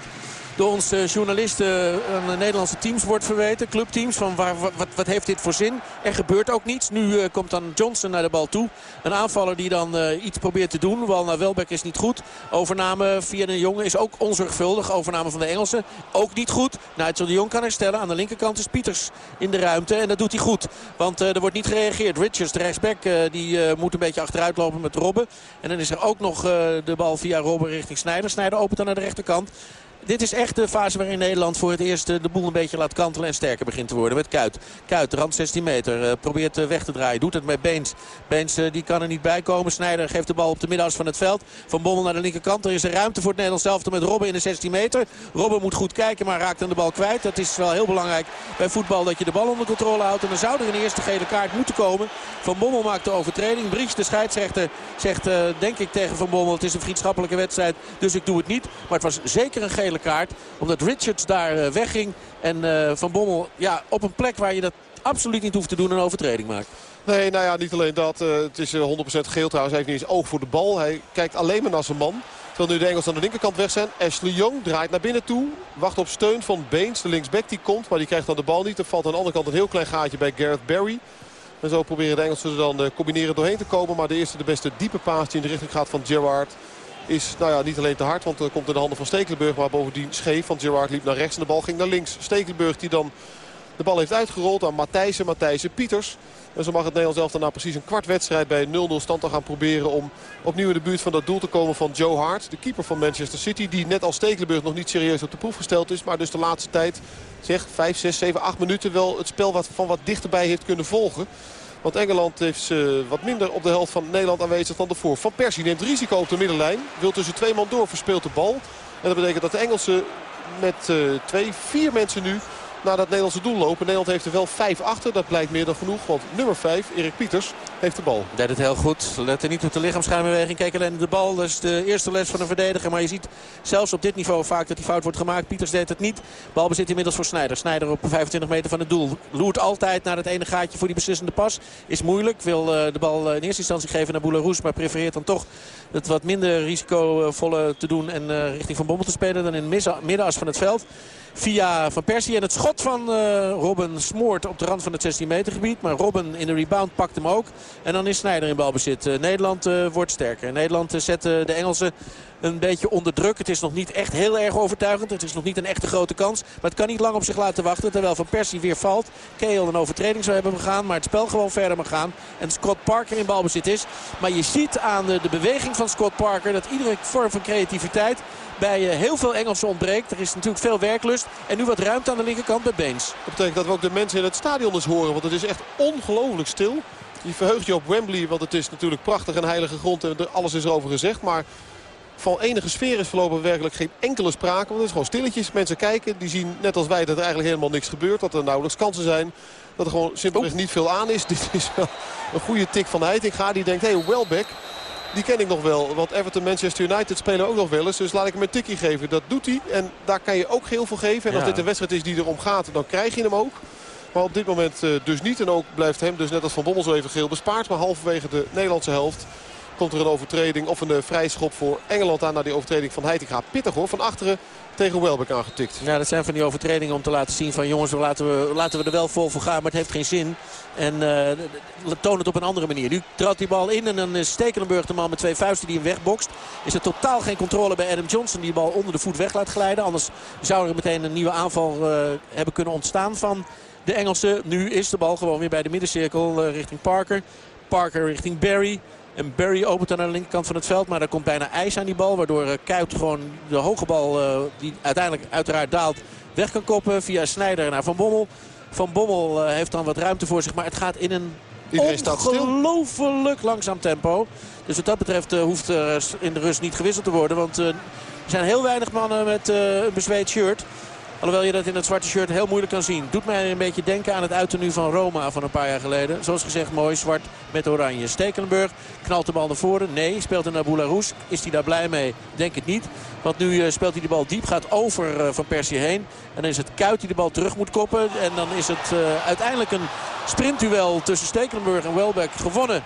door onze journalisten aan Nederlandse teams wordt verweten. Clubteams. Van waar, wat, wat heeft dit voor zin? Er gebeurt ook niets. Nu uh, komt dan Johnson naar de bal toe. Een aanvaller die dan iets probeert te doen. Wel naar Welbeck is niet goed. Overname via de jongen is ook onzorgvuldig. Overname van de Engelsen ook niet goed. Nigel de Jong kan herstellen. Aan de linkerkant is Pieters in de ruimte. En dat doet hij goed. Want er wordt niet gereageerd. Richards, de rechtsback, die moet een beetje achteruit lopen met Robben. En dan is er ook nog de bal via Robben richting Snijder. Snijder opent dan naar de rechterkant dit is echt de fase waarin Nederland voor het eerst de boel een beetje laat kantelen en sterker begint te worden. Met Kuit. Kuit, rand 16 meter. Uh, probeert uh, weg te draaien. Doet het met Beens. Beens die kan er niet bij komen. Snijder geeft de bal op de middenas van het veld. Van Bommel naar de linkerkant. Er is er ruimte voor het Nederlands zelf met Robben in de 16 meter. Robben moet goed kijken, maar raakt dan de bal kwijt. Dat is wel heel belangrijk bij voetbal dat je de bal onder controle houdt. En dan zou er een eerste gele kaart moeten komen. Van Bommel maakt de overtreding. Bries, de scheidsrechter, zegt denk ik tegen Van Bommel. Het is een vriendschappelijke wedstrijd, dus ik doe het niet. Maar het was zeker een gele kaart. Omdat Richards daar wegging. En Van Bommel ja, op een plek waar je dat absoluut niet hoeft te doen een overtreding maakt. Nee, nou ja, niet alleen dat. Uh, het is uh, 100% geel trouwens. Hij heeft niet eens oog voor de bal. Hij kijkt alleen maar naar zijn man. Terwijl nu de Engels aan de linkerkant weg zijn. Ashley Young draait naar binnen toe. Wacht op steun van Beens. De linksback die komt. Maar die krijgt dan de bal niet. Er valt aan de andere kant een heel klein gaatje bij Gareth Barry. En zo proberen de Engelsen er dan combineren doorheen te komen. Maar de eerste de beste diepe paas die in de richting gaat van Gerrard is nou ja, niet alleen te hard. Want er komt in de handen van Stekelenburg. Maar bovendien scheef. Want Gerard liep naar rechts en de bal ging naar links. Stekelenburg die dan de bal heeft uitgerold aan Matthijsen, Matthijsen, Pieters. En zo mag het Nederlands zelf daarna precies een kwart wedstrijd bij 0-0 stand te gaan proberen om opnieuw in de buurt van dat doel te komen van Joe Hart. De keeper van Manchester City die net als Stekelenburg nog niet serieus op de proef gesteld is. Maar dus de laatste tijd zeg 5, 6, 7, 8 minuten wel het spel wat van wat dichterbij heeft kunnen volgen. Want Engeland heeft uh, wat minder op de helft van Nederland aanwezig dan ervoor. Van Persie neemt risico op de middenlijn. Wil tussen twee man door, verspeelt de bal. En dat betekent dat de Engelsen met uh, twee, vier mensen nu naar dat Nederlandse doel lopen. Nederland heeft er wel vijf achter. Dat blijkt meer dan genoeg. Want nummer 5, Erik Pieters, heeft de bal. Deed het heel goed. Let er niet op de lichaamsschijnbeweging. Kijk alleen de bal. Dat is de eerste les van een verdediger. Maar je ziet zelfs op dit niveau vaak dat die fout wordt gemaakt. Pieters deed het niet. Bal bezit inmiddels voor Snijder. Snijder op 25 meter van het doel. Loert altijd naar het ene gaatje voor die beslissende pas. Is moeilijk. Wil de bal in eerste instantie geven naar Boularus. Maar prefereert dan toch het wat minder risicovolle te doen. En richting Van Bommel te spelen dan in het middenas van het veld via Van Persie. En het schot van uh, Robben smoort op de rand van het 16 meter gebied. Maar Robben in de rebound pakt hem ook. En dan is Snijder in balbezit. Uh, Nederland uh, wordt sterker. Nederland zet de Engelsen een beetje onder druk. Het is nog niet echt heel erg overtuigend. Het is nog niet een echte grote kans. Maar het kan niet lang op zich laten wachten. Terwijl Van Persie weer valt. Keel een overtreding zou hebben begaan. Maar het spel gewoon verder mag gaan. En Scott Parker in balbezit is. Maar je ziet aan de, de beweging van Scott Parker dat iedere vorm van creativiteit bij heel veel Engelsen ontbreekt. Er is natuurlijk veel werklust. En nu wat ruimte aan de linkerkant bij Beens. Dat betekent dat we ook de mensen in het stadion eens horen. Want het is echt ongelooflijk stil. Je verheugt je op Wembley, want het is natuurlijk prachtig en heilige grond. En alles is erover gezegd. Maar van enige sfeer is voorlopig werkelijk geen enkele sprake. Want het is gewoon stilletjes. Mensen kijken, die zien net als wij dat er eigenlijk helemaal niks gebeurt. Dat er nauwelijks kansen zijn. Dat er gewoon simpelweg niet veel aan is. Dit is wel een goede tik van Heitinga. Die denkt, hé, hey, Welbeck, die ken ik nog wel. Want Everton Manchester United spelen ook nog wel eens. Dus laat ik hem een tikkie geven. Dat doet hij. En daar kan je ook geel voor geven. En als dit een wedstrijd is die erom gaat, dan krijg je hem ook. Maar op dit moment dus niet. En ook blijft hem dus net als Van Bommel zo even geel bespaard. Maar halverwege de Nederlandse helft komt er een overtreding of een uh, vrijschop voor Engeland aan. naar die overtreding van Heitinga. Pittig hoor, van achteren tegen Welbeck aangetikt. Ja, dat zijn van die overtredingen om te laten zien van jongens, laten we, laten we er wel vol voor gaan. Maar het heeft geen zin. En uh, toon het op een andere manier. Nu trapt die bal in en dan is Stekelenburg de man met twee vuisten die hem wegbokst. Is er totaal geen controle bij Adam Johnson die de bal onder de voet weg laat glijden. Anders zou er meteen een nieuwe aanval hebben kunnen ontstaan van de Engelsen. Nu is de bal gewoon weer bij de middencirkel richting Parker. Parker richting Barry. En Barry opent aan de linkerkant van het veld. Maar er komt bijna ijs aan die bal. Waardoor Kuit gewoon de hoge bal, uh, die uiteindelijk uiteraard daalt, weg kan koppen. Via Snijder naar Van Bommel. Van Bommel uh, heeft dan wat ruimte voor zich. Maar het gaat in een ongelooflijk langzaam tempo. Dus wat dat betreft uh, hoeft er in de rust niet gewisseld te worden. Want er zijn heel weinig mannen met een bezweet shirt. Alhoewel je dat in het zwarte shirt heel moeilijk kan zien. Doet mij een beetje denken aan het uiternu van Roma van een paar jaar geleden. Zoals gezegd mooi, zwart met oranje. Stekelenburg knalt de bal naar voren. Nee, speelt er naar Boularus. Is hij daar blij mee? Denk het niet. Want nu uh, speelt hij de bal diep, gaat over uh, Van Persie heen. En dan is het Kuit die de bal terug moet koppen. En dan is het uh, uiteindelijk een sprintduel tussen Stekelenburg en Welbeck gewonnen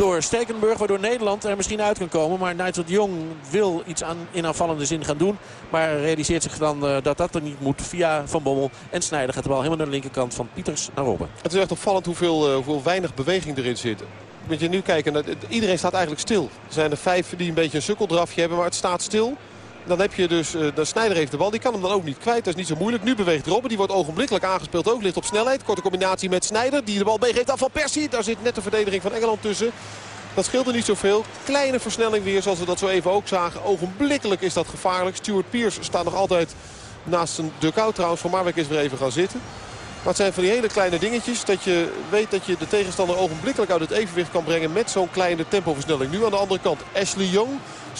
door Stekenburg. Waardoor Nederland er misschien uit kan komen. Maar Nigel Jong wil iets aan, in aanvallende zin gaan doen. Maar realiseert zich dan uh, dat dat er niet moet. Via Van Bommel en Snijder gaat de bal helemaal naar de linkerkant van Pieters naar Robben. Het is echt opvallend hoeveel, uh, hoeveel weinig beweging erin zit. Moet je nu kijken, iedereen staat eigenlijk stil. Er zijn er vijf die een beetje een sukkeldrafje hebben, maar het staat stil. Dan heb je dus, uh, de Snijder heeft de bal. Die kan hem dan ook niet kwijt. Dat is niet zo moeilijk. Nu beweegt Robben. Die wordt ogenblikkelijk aangespeeld. Ook ligt op snelheid. Korte combinatie met Snijder. Die de bal meegeeft aan Van Persie. Daar zit net de verdediging van Engeland tussen. Dat scheelt er niet zoveel. Kleine versnelling weer zoals we dat zo even ook zagen. Ogenblikkelijk is dat gevaarlijk. Stuart Pearce staat nog altijd naast een dugout trouwens. Van Marwijk is weer even gaan zitten. Maar het zijn van die hele kleine dingetjes. Dat je weet dat je de tegenstander ogenblikkelijk uit het evenwicht kan brengen. Met zo'n kleine tempoversnelling. Nu aan de andere kant Ashley Young.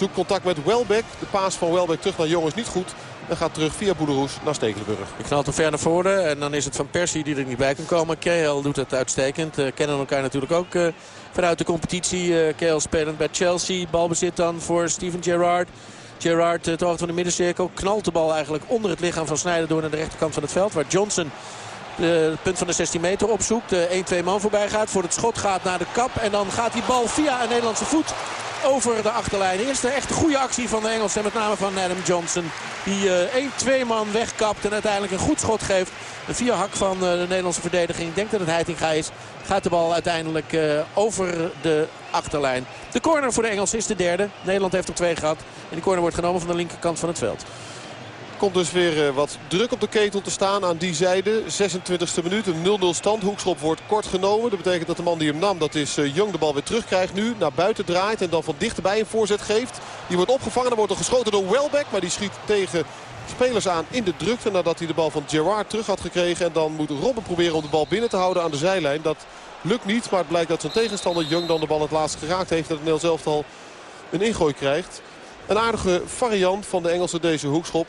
Zoekt contact met Welbeck. De paas van Welbeck terug naar Jong is niet goed. En gaat terug via Boederoes naar Stekelenburg. Ik knalt hem ver naar voren. En dan is het van Persie die er niet bij kan komen. Kehel doet het uitstekend. Uh, kennen elkaar natuurlijk ook uh, vanuit de competitie. Uh, spelend bij Chelsea. Balbezit dan voor Steven Gerrard. Gerrard, het hoogte van de middencirkel, knalt de bal eigenlijk onder het lichaam van Snijder door naar de rechterkant van het veld. Waar Johnson het punt van de 16 meter opzoekt. 1-2 man voorbij gaat. Voor het schot gaat naar de kap. En dan gaat die bal via een Nederlandse voet over de achterlijn. Eerste echt goede actie van de Engelsen. Met name van Adam Johnson. Die uh, 1-2 man wegkapt en uiteindelijk een goed schot geeft. Een vier hak van uh, de Nederlandse verdediging. Ik denk dat het Heitinga is. Gaat de bal uiteindelijk over de achterlijn. De corner voor de Engelsen is de derde. Nederland heeft er twee gehad. En die corner wordt genomen van de linkerkant van het veld. Komt dus weer uh, wat druk op de ketel te staan aan die zijde. 26e minuut, een 0-0 stand. Hoekschop wordt kort genomen. Dat betekent dat de man die hem nam, dat is uh, Jong, de bal weer terugkrijgt nu. Naar buiten draait en dan van dichterbij een voorzet geeft. Die wordt opgevangen, dan wordt er geschoten door Welbeck. Maar die schiet tegen spelers aan in de drukte nadat hij de bal van Gerard terug had gekregen. En dan moet Robben proberen om de bal binnen te houden aan de zijlijn. Dat lukt niet, maar het blijkt dat zijn tegenstander Jong dan de bal het laatst geraakt heeft. Dat het Nederlands elftal een ingooi krijgt. Een aardige variant van de Engelse deze hoekschop.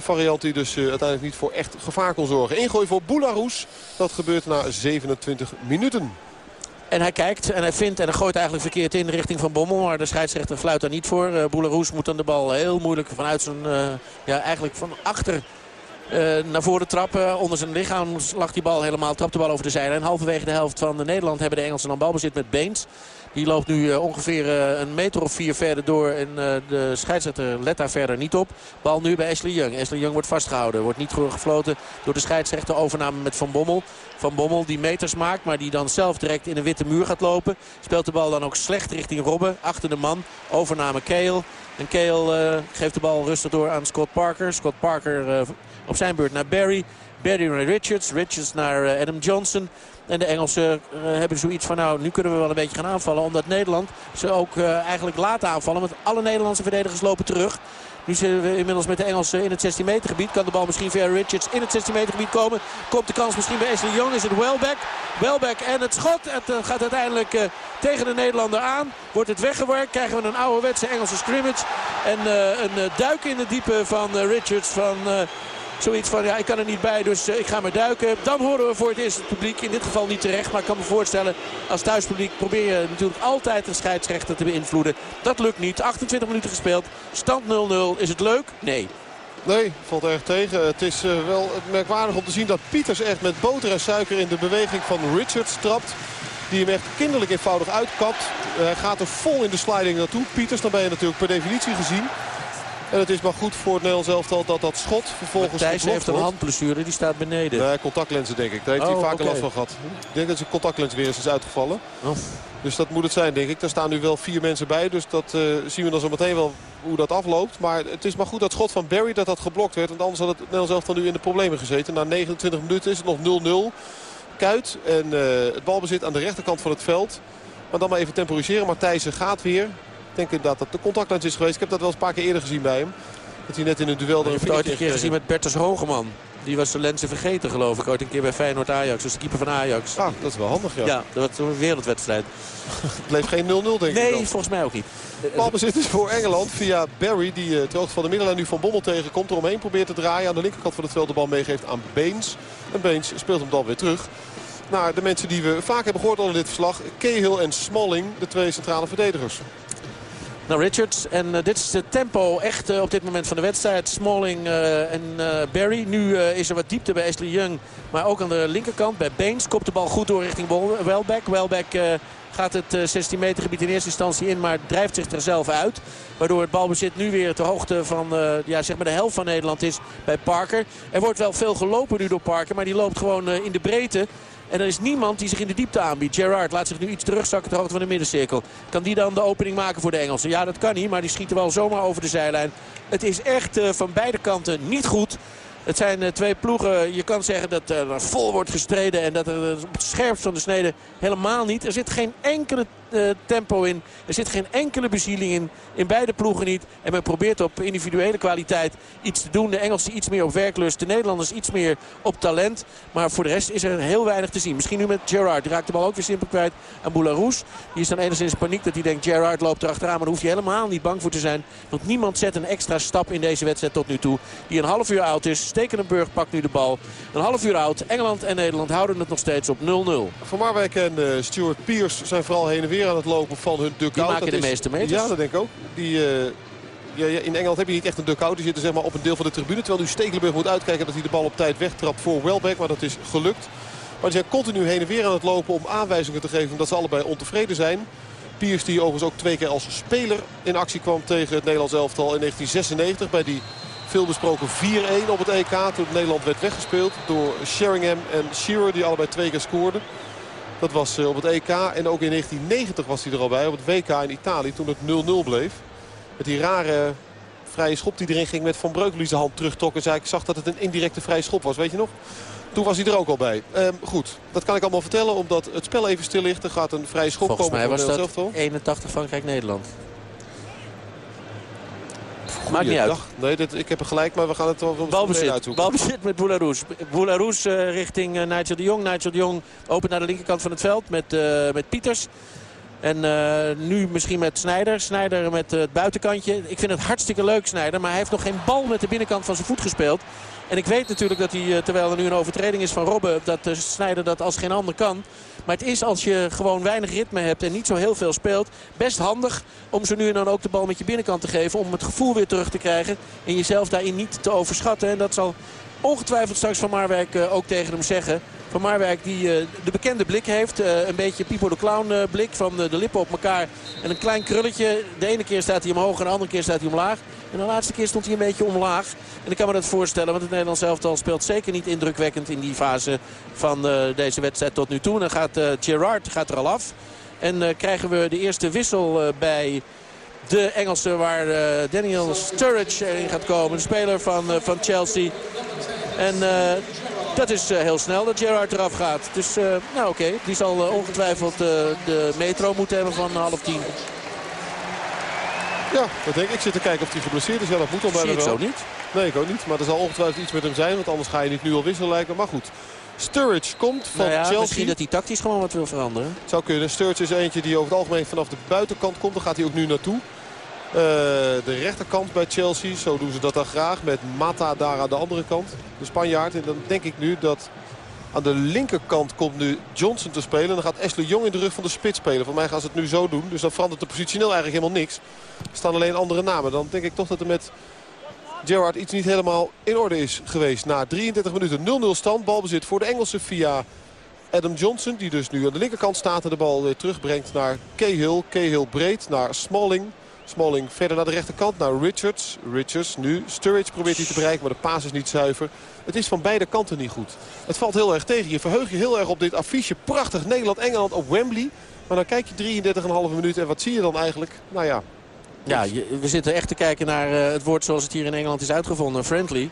Een variant die dus uh, uiteindelijk niet voor echt gevaar kon zorgen. Ingooi voor Boularus. Dat gebeurt na 27 minuten. En hij kijkt en hij vindt en hij gooit eigenlijk verkeerd in richting Van Bommel. Maar de scheidsrechter fluit daar niet voor. Uh, Boularus moet dan de bal heel moeilijk vanuit zijn, uh, ja eigenlijk van achter uh, naar voren trappen. Onder zijn lichaam lag die bal helemaal, trapt de bal over de zijlijn. Halverwege de helft van Nederland hebben de Engelsen dan balbezit met Beens. Die loopt nu uh, ongeveer uh, een meter of vier verder door. En uh, de scheidsrechter let daar verder niet op. Bal nu bij Ashley Young. Ashley Young wordt vastgehouden. Wordt niet gefloten door de scheidsrechter. Overname met Van Bommel. Van Bommel die meters maakt. Maar die dan zelf direct in een witte muur gaat lopen. Speelt de bal dan ook slecht richting Robben. Achter de man. Overname Kale. En Kale geeft de bal rustig door aan Scott Parker. Scott Parker op zijn beurt naar Barry. Barry naar Richards. Richards naar Adam Johnson. En de Engelsen uh, hebben zoiets van nou nu kunnen we wel een beetje gaan aanvallen. Omdat Nederland ze ook uh, eigenlijk laat aanvallen. Want alle Nederlandse verdedigers lopen terug. Nu zitten we inmiddels met de Engelsen in het 16 meter gebied. Kan de bal misschien via Richards in het 16 meter gebied komen. Komt de kans misschien bij Ashley Young. Is het Welbeck. Welbeck en het schot. Het uh, gaat uiteindelijk tegen de Nederlander aan. Wordt het weggewerkt. Krijgen we een ouderwetse Engelse scrimmage. En een duik in de diepe van Richards van... Zoiets van, ja, ik kan er niet bij, dus uh, ik ga maar duiken. Dan horen we voor het eerst het publiek. In dit geval niet terecht, maar ik kan me voorstellen... als thuispubliek probeer je natuurlijk altijd de scheidsrechter te beïnvloeden. Dat lukt niet. 28 minuten gespeeld. Stand 0-0. Is het leuk? Nee. Nee, valt erg tegen. Het is uh, wel merkwaardig om te zien dat Pieters echt met boter en suiker in de beweging van Richards trapt. Die hem echt kinderlijk eenvoudig uitkapt. Hij gaat er vol in de sliding naartoe. Pieters, dan ben je natuurlijk per definitie gezien. En het is maar goed voor het Nederlands elftal dat dat schot vervolgens Thijs heeft een handblessure, die staat beneden. Nee, contactlenzen denk ik. Daar heeft oh, hij vaker okay. last van gehad. Ik denk dat zijn contactlens weer eens is uitgevallen. Oh. Dus dat moet het zijn, denk ik. Daar staan nu wel vier mensen bij. Dus dat uh, zien we dan zo meteen wel hoe dat afloopt. Maar het is maar goed dat schot van Barry dat dat geblokt werd. Want anders had het Nederlands elftal nu in de problemen gezeten. Na 29 minuten is het nog 0-0. Kuit en uh, het balbezit aan de rechterkant van het veld. Maar dan maar even temporiseren. Matthijssen gaat weer. Denk inderdaad dat de contactlens is geweest. Ik heb dat wel eens een paar keer eerder gezien bij hem. Dat hij net in een duel... Je hebt het ooit een keer gezien met Bertus Hogeman. Die was de lenzen vergeten geloof ik. Ooit een keer bij Feyenoord Ajax. Dus de keeper van Ajax. Ah, dat is wel handig ja. Ja, dat was een wereldwedstrijd. het bleef geen 0-0 denk ik Nee, volgens mij ook niet. Balbezit is voor Engeland via Barry. Die uh, ter van de middenlijn nu van Bommel tegenkomt. Eromheen probeert te draaien. Aan de linkerkant van het veld de bal meegeeft aan Beens. En Beens speelt hem dan weer terug. Naar de mensen die we vaak hebben gehoord in dit verslag. Cahill en Smalling, de twee centrale verdedigers. Nou, Richards. En uh, dit is het tempo echt uh, op dit moment van de wedstrijd. Smalling uh, en Barry. Nu is er wat diepte bij Ashley Young. Maar ook aan de linkerkant bij Beens. Kopt de bal goed door richting Welbeck. Welbeck Gaat het 16 meter gebied in eerste instantie in, maar drijft zich er zelf uit. Waardoor het balbezit nu weer ter hoogte van ja, zeg maar de helft van Nederland is bij Parker. Er wordt wel veel gelopen nu door Parker, maar die loopt gewoon in de breedte. En er is niemand die zich in de diepte aanbiedt. Gerard laat zich nu iets terugzakken ter hoogte van de middencirkel. Kan die dan de opening maken voor de Engelsen? Ja, dat kan niet, maar die schieten wel zomaar over de zijlijn. Het is echt uh, van beide kanten niet goed. Het zijn uh, twee ploegen. Je kan zeggen dat er vol wordt gestreden. En dat er op het scherpst van de snede helemaal niet. Er zit geen enkele uh, tempo in. Er zit geen enkele bezieling in. In beide ploegen niet. En men probeert op individuele kwaliteit iets te doen. De Engelsen iets meer op werklust. De Nederlanders iets meer op talent. Maar voor de rest is er heel weinig te zien. Misschien nu met Gerard. Die raakt de bal ook weer simpel kwijt aan Boularus. Die is dan enigszins in paniek dat hij denkt Gerard loopt erachteraan. Maar daar hoef je helemaal niet bang voor te zijn. Want niemand zet een extra stap in deze wedstrijd tot nu toe. Die een half uur oud is. Stekelenburg pakt nu de bal. Een half uur oud. Engeland en Nederland houden het nog steeds op 0-0. Van Marwijk en uh, Stuart Pierce zijn vooral heen en weer aan het lopen van hun duck-out. Die maken de meeste meters. Ja, dat denk ik ook. Die, uh, ja, in Engeland heb je niet echt een duck-out. Die zitten zeg maar, op een deel van de tribune. Terwijl nu Stekelenburg moet uitkijken dat hij de bal op tijd wegtrapt voor Welbeck. Maar dat is gelukt. Maar die zijn continu heen en weer aan het lopen om aanwijzingen te geven dat ze allebei ontevreden zijn. Piers die overigens ook twee keer als speler in actie kwam tegen het Nederlands elftal in 1996. Bij die veelbesproken 4-1 op het EK. Toen Nederland werd weggespeeld door Sheringham en Shearer die allebei twee keer scoorden. Dat was op het EK en ook in 1990 was hij er al bij op het WK in Italië toen het 0-0 bleef. Met die rare vrije schop die erin ging met Van Breukelen zijn hand terugtrok. En zei ik zag dat het een indirecte vrije schop was, weet je nog? Toen was hij er ook al bij. Um, goed, dat kan ik allemaal vertellen omdat het spel even stil ligt. Er gaat een vrije schop Volgens komen. Volgens mij was dat 81 Frankrijk-Nederland. Maakt niet uit. Nee, dit, ik heb er gelijk, maar we gaan het wel balbezit. Balbezit met Boularus. Boularus uh, richting uh, Nigel de Jong. Nigel de Jong opent naar de linkerkant van het veld met, uh, met Pieters. En uh, nu misschien met Snijder. Snijder met het buitenkantje. Ik vind het hartstikke leuk, Snijder. Maar hij heeft nog geen bal met de binnenkant van zijn voet gespeeld. En ik weet natuurlijk dat hij, terwijl er nu een overtreding is van Robben... dat uh, Snijder dat als geen ander kan. Maar het is als je gewoon weinig ritme hebt en niet zo heel veel speelt... best handig om zo nu en dan ook de bal met je binnenkant te geven... om het gevoel weer terug te krijgen en jezelf daarin niet te overschatten. En dat zal ongetwijfeld straks Van Marwijk uh, ook tegen hem zeggen... Van Marwijk die uh, de bekende blik heeft. Uh, een beetje Pipo de Clown blik van de lippen op elkaar. En een klein krulletje. De ene keer staat hij omhoog en de andere keer staat hij omlaag. En de laatste keer stond hij een beetje omlaag. En ik kan me dat voorstellen. Want het Nederlands elftal speelt zeker niet indrukwekkend in die fase van deze wedstrijd tot nu toe. En dan gaat Gerard gaat er al af. En krijgen we de eerste wissel bij de Engelsen waar Daniel Sturridge erin gaat komen. De speler van, van Chelsea. En dat is heel snel dat Gerard eraf gaat. Dus nou oké, okay. die zal ongetwijfeld de metro moeten hebben van half tien. Ja, dat denk ik. Ik zit te kijken of hij geblesseerd is. Ja, dat moet al bijna Zie wel. zo niet. Nee, ik ook niet. Maar er zal ongetwijfeld iets met hem zijn. Want anders ga je niet nu al wisselen lijken. Maar goed. Sturridge komt van nou ja, Chelsea. Misschien dat hij tactisch gewoon wat wil veranderen. Zou kunnen. Sturridge is eentje die over het algemeen vanaf de buitenkant komt. Daar gaat hij ook nu naartoe. Uh, de rechterkant bij Chelsea. Zo doen ze dat dan graag. Met Mata daar aan de andere kant. De Spanjaard. En dan denk ik nu dat aan de linkerkant komt nu Johnson te spelen. En dan gaat Ashley Jong in de rug van de spits spelen. Voor mij gaan ze het nu zo doen. Dus dan verandert de positioneel eigenlijk helemaal niks. Er staan alleen andere namen. Dan denk ik toch dat er met Gerrard iets niet helemaal in orde is geweest. Na 33 minuten 0-0 stand. Balbezit voor de Engelsen via Adam Johnson. Die dus nu aan de linkerkant staat en de bal weer terugbrengt naar Cahill. Cahill breed naar Smalling. Smalling verder naar de rechterkant, naar Richards. Richards nu. Sturridge probeert hij te bereiken, maar de paas is niet zuiver. Het is van beide kanten niet goed. Het valt heel erg tegen. Je verheug je heel erg op dit affiche. Prachtig Nederland-Engeland op Wembley. Maar dan kijk je 33,5 minuten en wat zie je dan eigenlijk? Nou ja. Ja, je, we zitten echt te kijken naar uh, het woord zoals het hier in Engeland is uitgevonden. Friendly.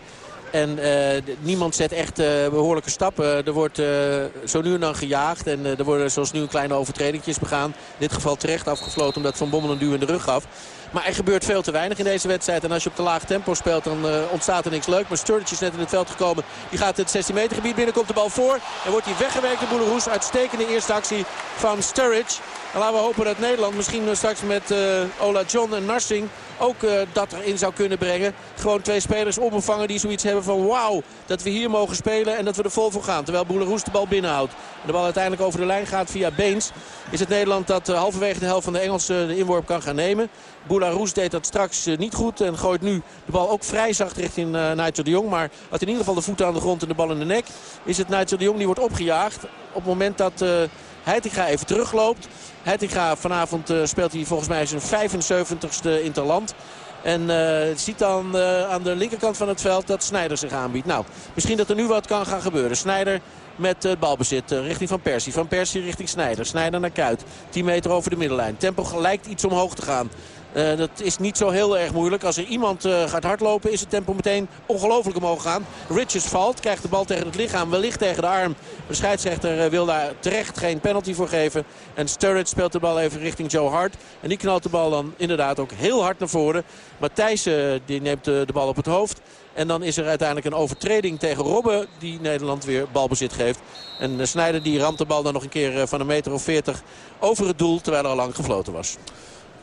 En uh, niemand zet echt uh, behoorlijke stappen. Er wordt zo nu en dan gejaagd. En er worden zoals nu kleine overtredingjes begaan. In dit geval terecht afgefloten omdat Van Bommel een duw in de rug gaf. Maar er gebeurt veel te weinig in deze wedstrijd. En als je op te laag tempo speelt, dan ontstaat er niks leuk. Maar Sturridge is net in het veld gekomen. Die gaat het 16 meter gebied binnen, komt de bal voor. En wordt hij weggewerkt door Boeleroes. Uitstekende eerste actie van Sturridge. En laten we hopen dat Nederland misschien straks met uh, Ola John en Narsing ook uh, dat erin zou kunnen brengen. Gewoon twee spelers omvangen die zoiets hebben van wauw, dat we hier mogen spelen en dat we er vol voor gaan. Terwijl Boeleroes de bal binnenhoudt. En de bal uiteindelijk over de lijn gaat via Beens. Is het Nederland dat halverwege de helft van de Engelsen de inworp kan gaan nemen. Boularoes deed dat straks niet goed en gooit nu de bal ook vrij zacht richting uh, Nigel de Jong. Maar had in ieder geval de voeten aan de grond en de bal in de nek. Is het Nigel de Jong die wordt opgejaagd. Op het moment dat Heitinga even terugloopt. Heitinga vanavond uh, speelt hij volgens mij zijn 75ste interland. En uh, ziet dan uh, aan de linkerkant van het veld dat Snijder zich aanbiedt. Nou, misschien dat er nu wat kan gaan gebeuren. Snijder met het balbezit richting Van Persie. Van Persie richting Snijder. Snijder naar Kuit. 10 meter over de middenlijn. Tempo lijkt iets omhoog te gaan. Uh, dat is niet zo heel erg moeilijk. Als er iemand uh, gaat hardlopen is het tempo meteen ongelooflijk omhoog gaan. Richards valt, krijgt de bal tegen het lichaam, wellicht tegen de arm. De scheidsrechter uh, wil daar terecht geen penalty voor geven. En Sturridge speelt de bal even richting Joe Hart. En die knalt de bal dan inderdaad ook heel hard naar voren. Matthijs die neemt de bal op het hoofd. En dan is er uiteindelijk een overtreding tegen Robben die Nederland weer balbezit geeft. En Snijder die ramt de bal dan nog een keer van een meter of 40 over het doel terwijl er al lang gefloten was.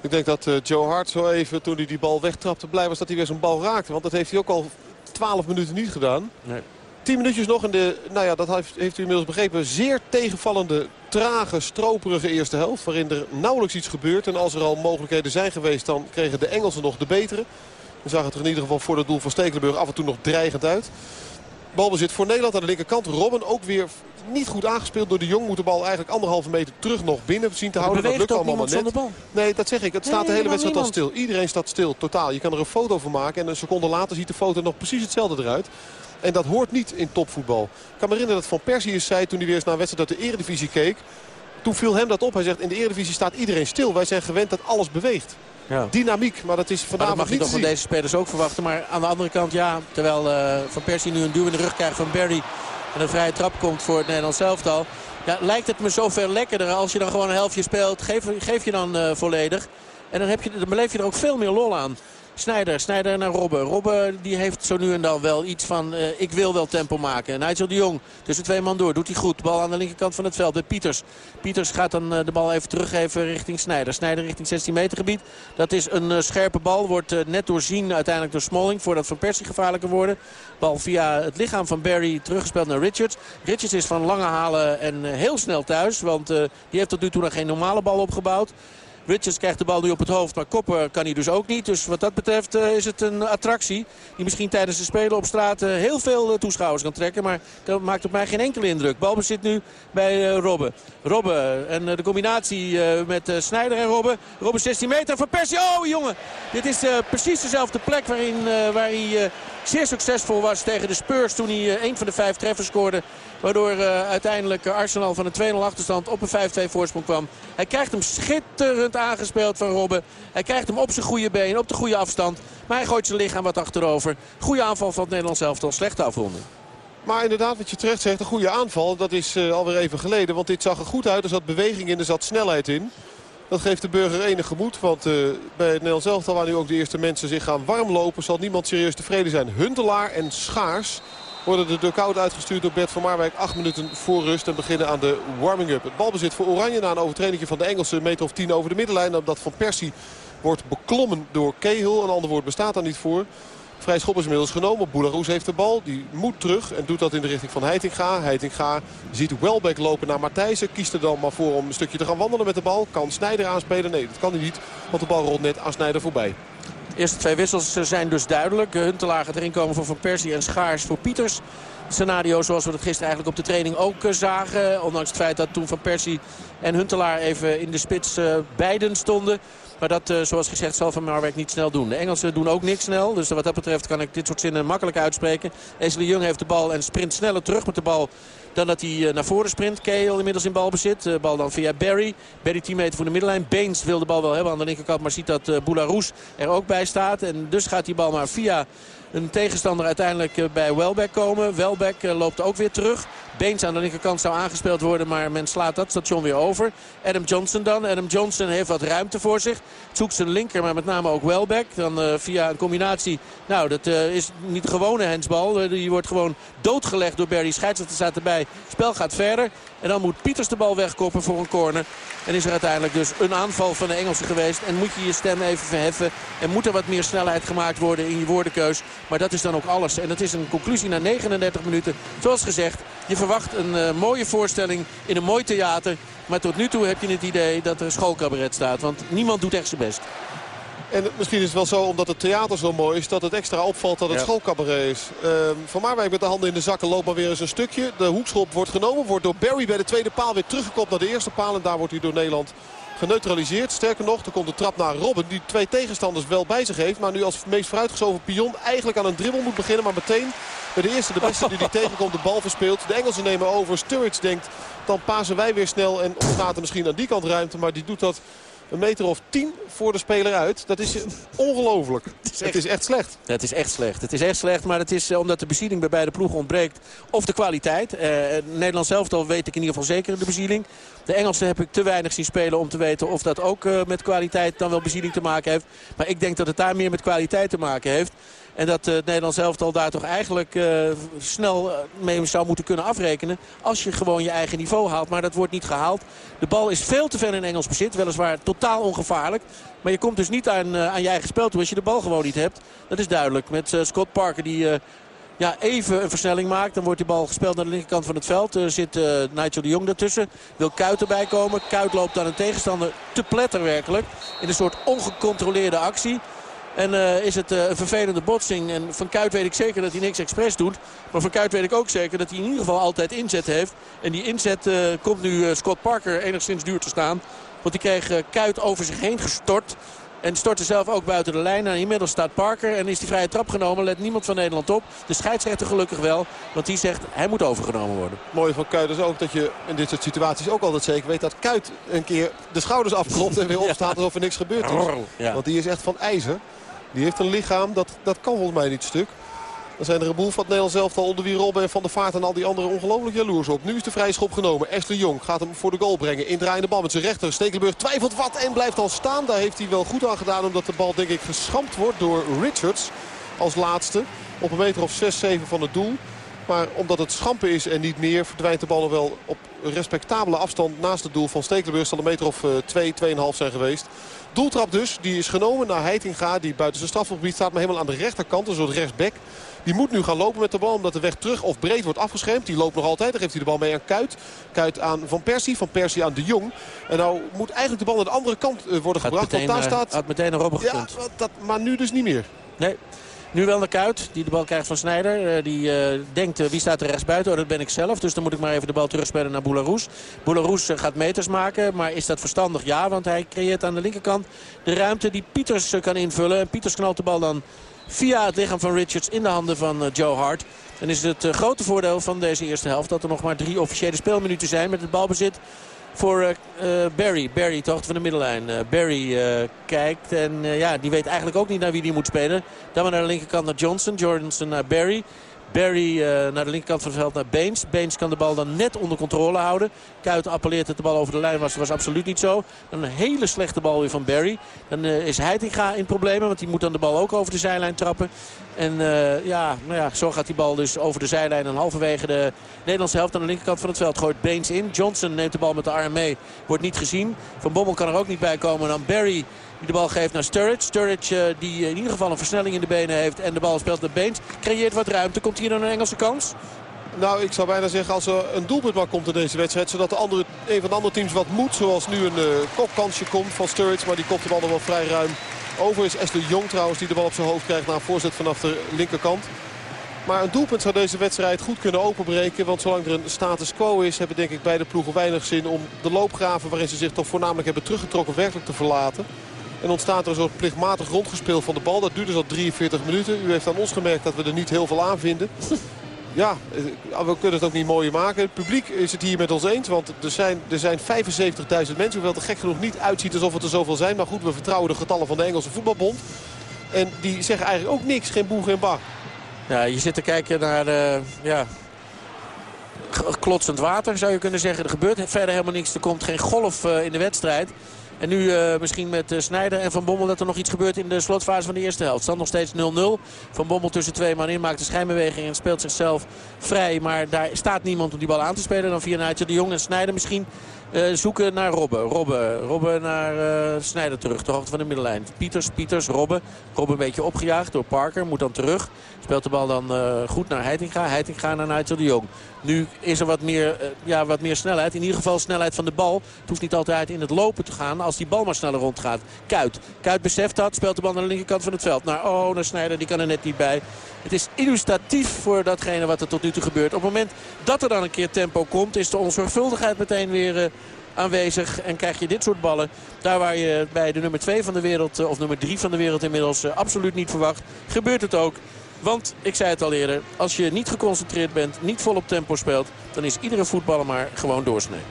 Ik denk dat uh, Joe Hart zo even, toen hij die bal wegtrapte, blij was dat hij weer zo'n bal raakte. Want dat heeft hij ook al 12 minuten niet gedaan. Nee. 10 minuutjes nog in de, nou ja, dat heeft, heeft u inmiddels begrepen, zeer tegenvallende, trage, stroperige eerste helft. Waarin er nauwelijks iets gebeurt. En als er al mogelijkheden zijn geweest, dan kregen de Engelsen nog de betere. We zagen het er in ieder geval voor het doel van Stekelenburg af en toe nog dreigend uit. Balbezit voor Nederland aan de linkerkant. Robben ook weer niet goed aangespeeld door de Jong. Moet de bal eigenlijk anderhalve meter terug nog binnen zien te houden. Dat lukt allemaal net. Nee, dat zeg ik. Het staat de hele wedstrijd al stil. Iedereen staat stil, totaal. Je kan er een foto van maken en een seconde later ziet de foto nog precies hetzelfde eruit. En dat hoort niet in topvoetbal. Ik kan me herinneren dat Van Persie zei toen hij weer eens naar een wedstrijd uit de Eredivisie keek. Toen viel hem dat op. Hij zegt in de Eredivisie staat iedereen stil. Wij zijn gewend dat alles beweegt. Ja. Dynamiek, maar dat is vanavond maar dat mag je toch van deze spelers ook verwachten. Maar aan de andere kant, ja, terwijl uh, Van Persie nu een duw in de rug krijgt van Barry... en een vrije trap komt voor het Nederlands elftal... Ja, lijkt het me zoveel lekkerder als je dan gewoon een helftje speelt. Geef, geef je dan uh, volledig. En dan, heb je, dan beleef je er ook veel meer lol aan. Snijder, Snijder naar Robben. Robben die heeft zo nu en dan wel iets van uh, ik wil wel tempo maken. Nigel de Jong tussen twee man door. Doet hij goed. Bal aan de linkerkant van het veld bij Pieters. Pieters gaat dan uh, de bal even teruggeven richting Snijder. Snijder richting 16 meter gebied. Dat is een uh, scherpe bal. Wordt net doorzien uiteindelijk door Smalling. Voordat Van Persie gevaarlijker worden. Bal via het lichaam van Barry teruggespeeld naar Richards. Richards is van lange halen en heel snel thuis. Want die heeft tot nu toe nog geen normale bal opgebouwd. Richards krijgt de bal nu op het hoofd, maar koppen kan hij dus ook niet. Dus wat dat betreft uh, is het een attractie die misschien tijdens de Spelen op straat uh, heel veel uh, toeschouwers kan trekken. Maar dat maakt op mij geen enkele indruk. Balbezit nu bij Robben. Robben en de combinatie met Snijder en Robben. Robben 16 meter van Persie. Oh jongen, dit is precies dezelfde plek waarin, waar hij zeer succesvol was tegen de Spurs toen hij een van de vijf treffers scoorde. Waardoor uh, uiteindelijk Arsenal van een 2-0 achterstand op een 5-2 voorsprong kwam. Hij krijgt hem schitterend aangespeeld van Robben. Hij krijgt hem op zijn goede been, op de goede afstand. Maar hij gooit zijn lichaam wat achterover. Goede aanval van het Nederlands elftal, slechte afronden. Maar inderdaad, wat je terecht zegt, een goede aanval. Dat is uh, alweer even geleden. Want dit zag er goed uit. Er zat beweging in, er zat snelheid in. Dat geeft de burger enig gemoed. Want bij het Nederlands elftal, waar nu ook de eerste mensen zich gaan warm lopen... zal niemand serieus tevreden zijn. Huntelaar en Schaars worden de dugout uitgestuurd door Bert van Marwijk. Acht minuten voor rust en beginnen aan de warming-up. Het balbezit voor Oranje na een overtreding van de Engelse meter of 10 over de middenlijn. Dat van Persie wordt beklommen door Cahill. Een ander woord bestaat daar niet voor. Vrij schop is inmiddels genomen. Boularoes heeft de bal. Die moet terug en doet dat in de richting van Heitinga. Heitinga ziet Welbeck lopen naar Matthijsen. Kiest er dan maar voor om een stukje te gaan wandelen met de bal. Kan Snijder aanspelen? Nee, dat kan hij niet. Want de bal rolt net aan Snijder voorbij. De eerste twee wissels zijn dus duidelijk. Huntelaar gaat erin komen voor Van Persie en Schaars voor Pieters scenario zoals we dat gisteren eigenlijk op de training ook eh, zagen. Ondanks het feit dat toen Van Persie en Huntelaar even in de spits uh, beiden stonden. Maar dat, uh, zoals gezegd, zal Van Marwijk niet snel doen. De Engelsen doen ook niks snel. Dus wat dat betreft kan ik dit soort zinnen makkelijk uitspreken. Esli Jung heeft de bal en sprint sneller terug met de bal dan dat hij naar voren sprint. Kale inmiddels in balbezit. De bal dan via Barry. Barry 10 meter voor de middenlijn. Beens wil de bal wel hebben aan de linkerkant. Maar ziet dat Boularus er ook bij staat. En dus gaat die bal maar via een tegenstander uiteindelijk eh, bij Welbeck komen. Welbeck eh, loopt ook weer terug. Beens aan de linkerkant zou aangespeeld worden, maar men slaat dat station weer over. Adam Johnson dan. Adam Johnson heeft wat ruimte voor zich. Zoekt zijn linker, maar met name ook Welbeck. Dan uh, via een combinatie. Nou, dat uh, is niet gewone hensbal. Uh, die wordt gewoon doodgelegd door Berry. Scheidsrechter staat erbij. Spel gaat verder. En dan moet Pieters de bal wegkoppen voor een corner. En is er uiteindelijk dus een aanval van de Engelsen geweest. En moet je je stem even verheffen. En moet er wat meer snelheid gemaakt worden in je woordenkeus. Maar dat is dan ook alles. En dat is een conclusie na 39 minuten. Zoals gezegd, je verwacht een uh, mooie voorstelling in een mooi theater. Maar tot nu toe heb je het idee dat er schoolcabaret staat. Want niemand doet echt zijn best. En misschien is het wel zo, omdat het theater zo mooi is... dat het extra opvalt dat het Ja. schoolcabaret is. Ehm van Marwijk met de handen in de zakken loopt maar weer eens een stukje. De hoekschop wordt genomen, wordt door Barry bij de tweede paal weer teruggekopt naar de eerste paal. En daar wordt hij door Nederland geneutraliseerd. Sterker nog, er komt de trap naar Robben die twee tegenstanders wel bij zich heeft. Maar nu als meest vooruitgeschoven pion eigenlijk aan een dribbel moet beginnen. Maar meteen bij de eerste de beste die die tegenkomt de bal verspeelt. De Engelsen nemen over. Sturridge denkt dan pasen wij weer snel en ontstaat er misschien aan die kant ruimte. Maar die doet dat een meter of tien voor de speler uit. Dat is ongelooflijk. Het is echt slecht. Het is echt slecht. Het is echt slecht, maar het is eh, omdat de bezieling bij beide ploegen ontbreekt. Of de kwaliteit. Eh, Nederland zelf al weet ik in ieder geval zeker de bezieling. De Engelsen heb ik te weinig zien spelen om te weten of dat ook eh, met kwaliteit dan wel bezieling te maken heeft. Maar ik denk dat het daar meer met kwaliteit te maken heeft. En dat eh, het Nederlands elftal daar toch eigenlijk eh, snel eh, mee zou moeten kunnen afrekenen. Als je gewoon je eigen niveau haalt. Maar dat wordt niet gehaald. De bal is veel te ver in Engels bezit. Weliswaar totaal ongevaarlijk. Maar je komt dus niet aan, aan je eigen spel toe als je de bal gewoon niet hebt. Dat is duidelijk. Met Scott Parker die... ja, even een versnelling maakt. Dan wordt die bal gespeeld naar de linkerkant van het veld. Er zit Nigel de Jong daartussen. Wil Kuit erbij komen. Kuit loopt aan een tegenstander te pletter werkelijk. In een soort ongecontroleerde actie. En eh, is het eh, een vervelende botsing. En van Kuit weet ik zeker dat hij niks expres doet. Maar van Kuit weet ik ook zeker dat hij in ieder geval altijd inzet heeft. En die inzet eh, komt nu Scott Parker enigszins duur te staan. Want die kreeg Kuit over zich heen gestort. En stortte zelf ook buiten de lijn. En inmiddels staat Parker en is die vrije trap genomen. Let niemand van Nederland op. De scheidsrechter gelukkig wel. Want die zegt hij moet overgenomen worden. Het mooie van Kuit is ook dat je in dit soort situaties ook altijd zeker weet... dat Kuit een keer de schouders afklopt en weer opstaat alsof er niks gebeurd is. Want die is echt van ijzer. Die heeft een lichaam, dat, dat kan volgens mij niet stuk. Dan zijn er een boel van het Nederlands elftal onder wie Robben en Van der Vaart en al die anderen ongelooflijk jaloers op. Nu is de vrije schop genomen. Ashley Jong gaat hem voor de goal brengen. Indraaiende bal met zijn rechter. Stekelenburg twijfelt wat en blijft dan staan. Daar heeft hij wel goed aan gedaan omdat de bal denk ik geschampt wordt door Richards als laatste. Op een meter of 6, 7 van het doel. Maar omdat het schampen is en niet meer verdwijnt de bal wel op respectabele afstand naast het doel van Stekelenburg. Zal een meter of 2, 2,5 zijn geweest. Doeltrap dus, die is genomen naar Heitinga. Die buiten zijn strafgebied staat, maar helemaal aan de rechterkant. Een soort rechtsback. Die moet nu gaan lopen met de bal omdat de weg terug of breed wordt afgeschermd. Die loopt nog altijd. Dan geeft hij de bal mee aan Kuit. Kuit aan Van Persie. Van Persie aan De Jong. En nou moet eigenlijk de bal naar de andere kant eh, worden Had gebracht. meteen, want daar eh, staat... had meteen naar Robben Ja, dat, maar nu dus niet meer. Nee. Nu wel naar Kuit, die de bal krijgt van Snijder. Eh, die eh, denkt, eh, wie staat er rechts buiten? Oh, dat ben ik zelf. Dus dan moet ik maar even de bal terugspelen naar. Boularus eh, gaat meters maken. Maar is dat verstandig? Ja, want hij creëert aan de linkerkant de ruimte die Pieters kan invullen. En Pieters knalt de bal dan via het lichaam van Richards in de handen van Joe Hart. Dan is het grote voordeel van deze eerste helft dat er nog maar drie officiële speelminuten zijn met het balbezit voor eh, eh, Barry. Barry, hoogte van de middellijn. Eh, Barry kijkt en ja, die weet eigenlijk ook niet naar wie die moet spelen. Dan maar naar de linkerkant naar Johnson. Johnson naar Barry. Barry eh, naar de linkerkant van het veld naar Beens. Beens kan de bal dan net onder controle houden. Kuit appelleert dat de bal over de lijn was. Dat was absoluut niet zo. Een hele slechte bal weer van Barry. Dan eh, is Heitinga in problemen. Want die moet dan de bal ook over de zijlijn trappen. En eh, ja, nou ja, zo gaat die bal dus over de zijlijn. En halverwege de Nederlandse helft aan de linkerkant van het veld gooit Beens in. Johnson neemt de bal met de arm mee. Wordt niet gezien. Van Bommel kan er ook niet bij komen. Dan Barry de bal geeft naar Sturridge. Sturridge eh, die in ieder geval een versnelling in de benen heeft. En de bal speelt naar Beens. Creëert wat ruimte. Komt hier dan een Engelse kans? Nou, ik zou bijna zeggen als er een doelpunt maar komt in deze wedstrijd. Zodat de andere, een van de andere teams wat moet. Zoals nu een uh, kopkansje komt van Sturridge. Maar die kopt de bal nog wel vrij ruim over. Is Ashley Jong trouwens die de bal op zijn hoofd krijgt na een voorzet vanaf de linkerkant. Maar een doelpunt zou deze wedstrijd goed kunnen openbreken. Want zolang er een status quo is, hebben denk ik beide ploegen weinig zin om de loopgraven waarin ze zich toch voornamelijk hebben teruggetrokken werkelijk te verlaten. En ontstaat er een soort plichtmatig rondgespeeld van de bal. Dat duurt dus al 43 minuten. U heeft aan ons gemerkt dat we er niet heel veel aan vinden. Ja, we kunnen het ook niet mooier maken. Het publiek is het hier met ons eens. Want er zijn, er zijn 75.000 mensen. Hoewel het er gek genoeg niet uitziet alsof het er zoveel zijn. Maar goed, we vertrouwen de getallen van de Engelse voetbalbond. En die zeggen eigenlijk ook niks. Geen boe, geen bar. Ja, je zit te kijken naar uh, ja, klotsend water zou je kunnen zeggen. Er gebeurt verder helemaal niks. Er komt geen golf uh, in de wedstrijd. En nu uh, misschien met uh, Snijder en Van Bommel dat er nog iets gebeurt in de slotfase van de eerste helft. Stand nog steeds 0-0. Van Bommel tussen twee man in maakt de schijnbeweging en speelt zichzelf vrij. Maar daar staat niemand om die bal aan te spelen. Dan via Nigel de Jong en Snijder misschien zoeken naar Robben. Robben, Robben naar uh, Snijder terug. De hoogte van de middenlijn. Pieters, Pieters, Robben. Robben een beetje opgejaagd door Parker. Moet dan terug. Speelt de bal dan uh, goed naar Heitinga. Heitinga naar Nigel de Jong. Nu is er wat meer, ja, wat meer snelheid. In ieder geval snelheid van de bal. Het hoeft niet altijd in het lopen te gaan als die bal maar sneller rondgaat. Kuit. Kuit beseft dat. Speelt de bal naar de linkerkant van het veld. Naar, oh, naar Snijder. Die kan er net niet bij. Het is illustratief voor datgene wat er tot nu toe gebeurt. Op het moment dat er dan een keer tempo komt... is de onzorgvuldigheid meteen weer uh, aanwezig. En krijg je dit soort ballen. Daar waar je bij de nummer 2 van de wereld... Uh, of nummer 3 van de wereld inmiddels uh, absoluut niet verwacht. Gebeurt het ook. Want, ik zei het al eerder... als je niet geconcentreerd bent, niet vol op tempo speelt... dan is iedere voetballer maar gewoon doorsnee.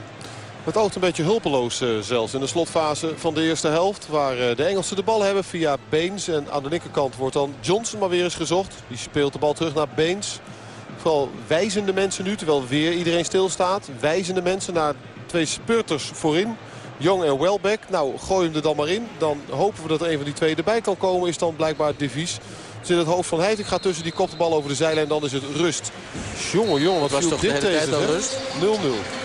Het oogt een beetje hulpeloos uh, zelfs in de slotfase van de eerste helft. Waar uh, de Engelsen de bal hebben via Beens. En aan de linkerkant wordt dan Johnson maar weer eens gezocht. Die speelt de bal terug naar Beens. Vooral wijzende mensen nu, terwijl weer iedereen stilstaat. Wijzende mensen naar twee spurters voorin. Jong en Welbeck. Nou, gooi hem er dan maar in. Dan hopen we dat er een van die twee erbij kan komen. Is dan blijkbaar het devies. Zit het hoofd van Heiting gaat tussen die kopt de bal over de zijlijn. Dan is het rust. Jongen, jongen, wat was toch dit de hele tijd al rust? 0-0.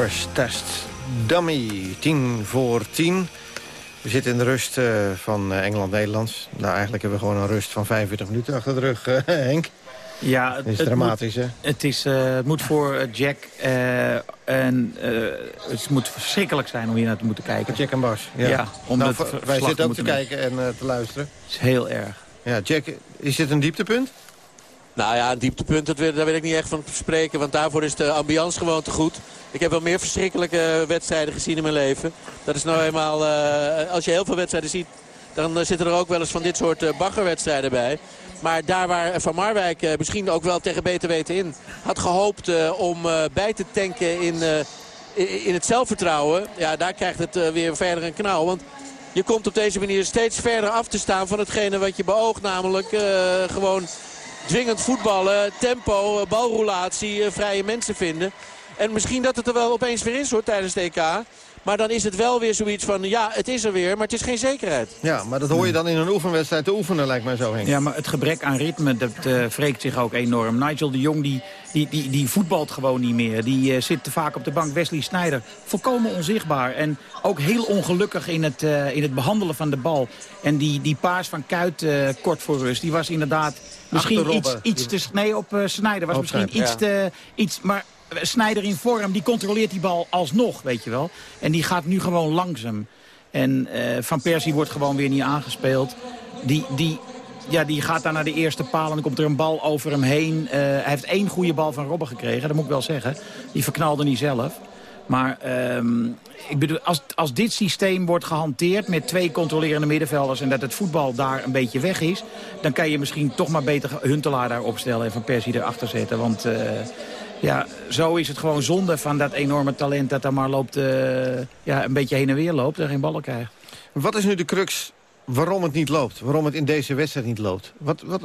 Crash Test Dummy, 10 voor 10. We zitten in de rust eh, van uh, Engeland-Nederlands. Nou, eigenlijk hebben we gewoon een rust van 45 minuten achter de rug, uh, Henk. Ja, het, is dramatisch, moet, hè? Het, is, het moet voor Jack en het moet verschrikkelijk zijn om hier naar te moeten kijken. Jack en Bas, ja. ja om nou, wij zitten ook te kijken en te luisteren. Het is heel erg. Ja, Jack, is dit een dieptepunt? Nou ja, een dieptepunt, dat wil, daar wil ik niet echt van spreken. Want daarvoor is de ambiance gewoon te goed. Ik heb wel meer verschrikkelijke wedstrijden gezien in mijn leven. Dat is nou eenmaal... Uh, als je heel veel wedstrijden ziet... dan uh, zitten er ook wel eens van dit soort uh, baggerwedstrijden bij. Maar daar waar Van Marwijk misschien ook wel tegen beter weten in... had gehoopt om bij te tanken in, in het zelfvertrouwen... ja, daar krijgt het weer verder een knauw. Want je komt op deze manier steeds verder af te staan van hetgene wat je beoogt. Namelijk gewoon dwingend voetballen, tempo, balroulatie, vrije mensen vinden. En misschien dat het er wel opeens weer is hoor tijdens de EK. Maar dan is het wel weer zoiets van, ja, het is er weer, maar het is geen zekerheid. Ja, maar dat hoor je dan in een oefenwedstrijd te oefenen, lijkt mij zo, Henk. Ja, maar het gebrek aan ritme, dat uh, wreekt zich ook enorm. Nigel de Jong, die, die, die, die voetbalt gewoon niet meer. Die uh, zit te vaak op de bank. Wesley Sneijder, volkomen onzichtbaar. En ook heel ongelukkig in het, uh, in het behandelen van de bal. En die, die paas van Kuit kort voor rust, die was inderdaad misschien iets, iets te... Nee, op Sneijder was Op misschien iets te... Iets, maar Snijder in vorm, die controleert die bal alsnog, weet je wel. En die gaat nu gewoon langzaam. En uh, Van Persie wordt gewoon weer niet aangespeeld. Die, die, ja, die gaat daar naar de eerste paal en dan komt er een bal over hem heen. Uh, hij heeft één goede bal van Robben gekregen, dat moet ik wel zeggen. Die verknalde niet zelf. Maar um, ik bedoel, als, als dit systeem wordt gehanteerd met twee controlerende middenvelders... en dat het voetbal daar een beetje weg is... dan kan je misschien toch maar beter Huntelaar daar opstellen... en Van Persie erachter zetten. Want uh, ja, zo is het gewoon zonde van dat enorme talent... dat daar maar loopt, uh, ja, een beetje heen en weer loopt en geen ballen krijgt. Wat is nu de crux waarom het niet loopt? Waarom het in deze wedstrijd niet loopt? Wat, wat,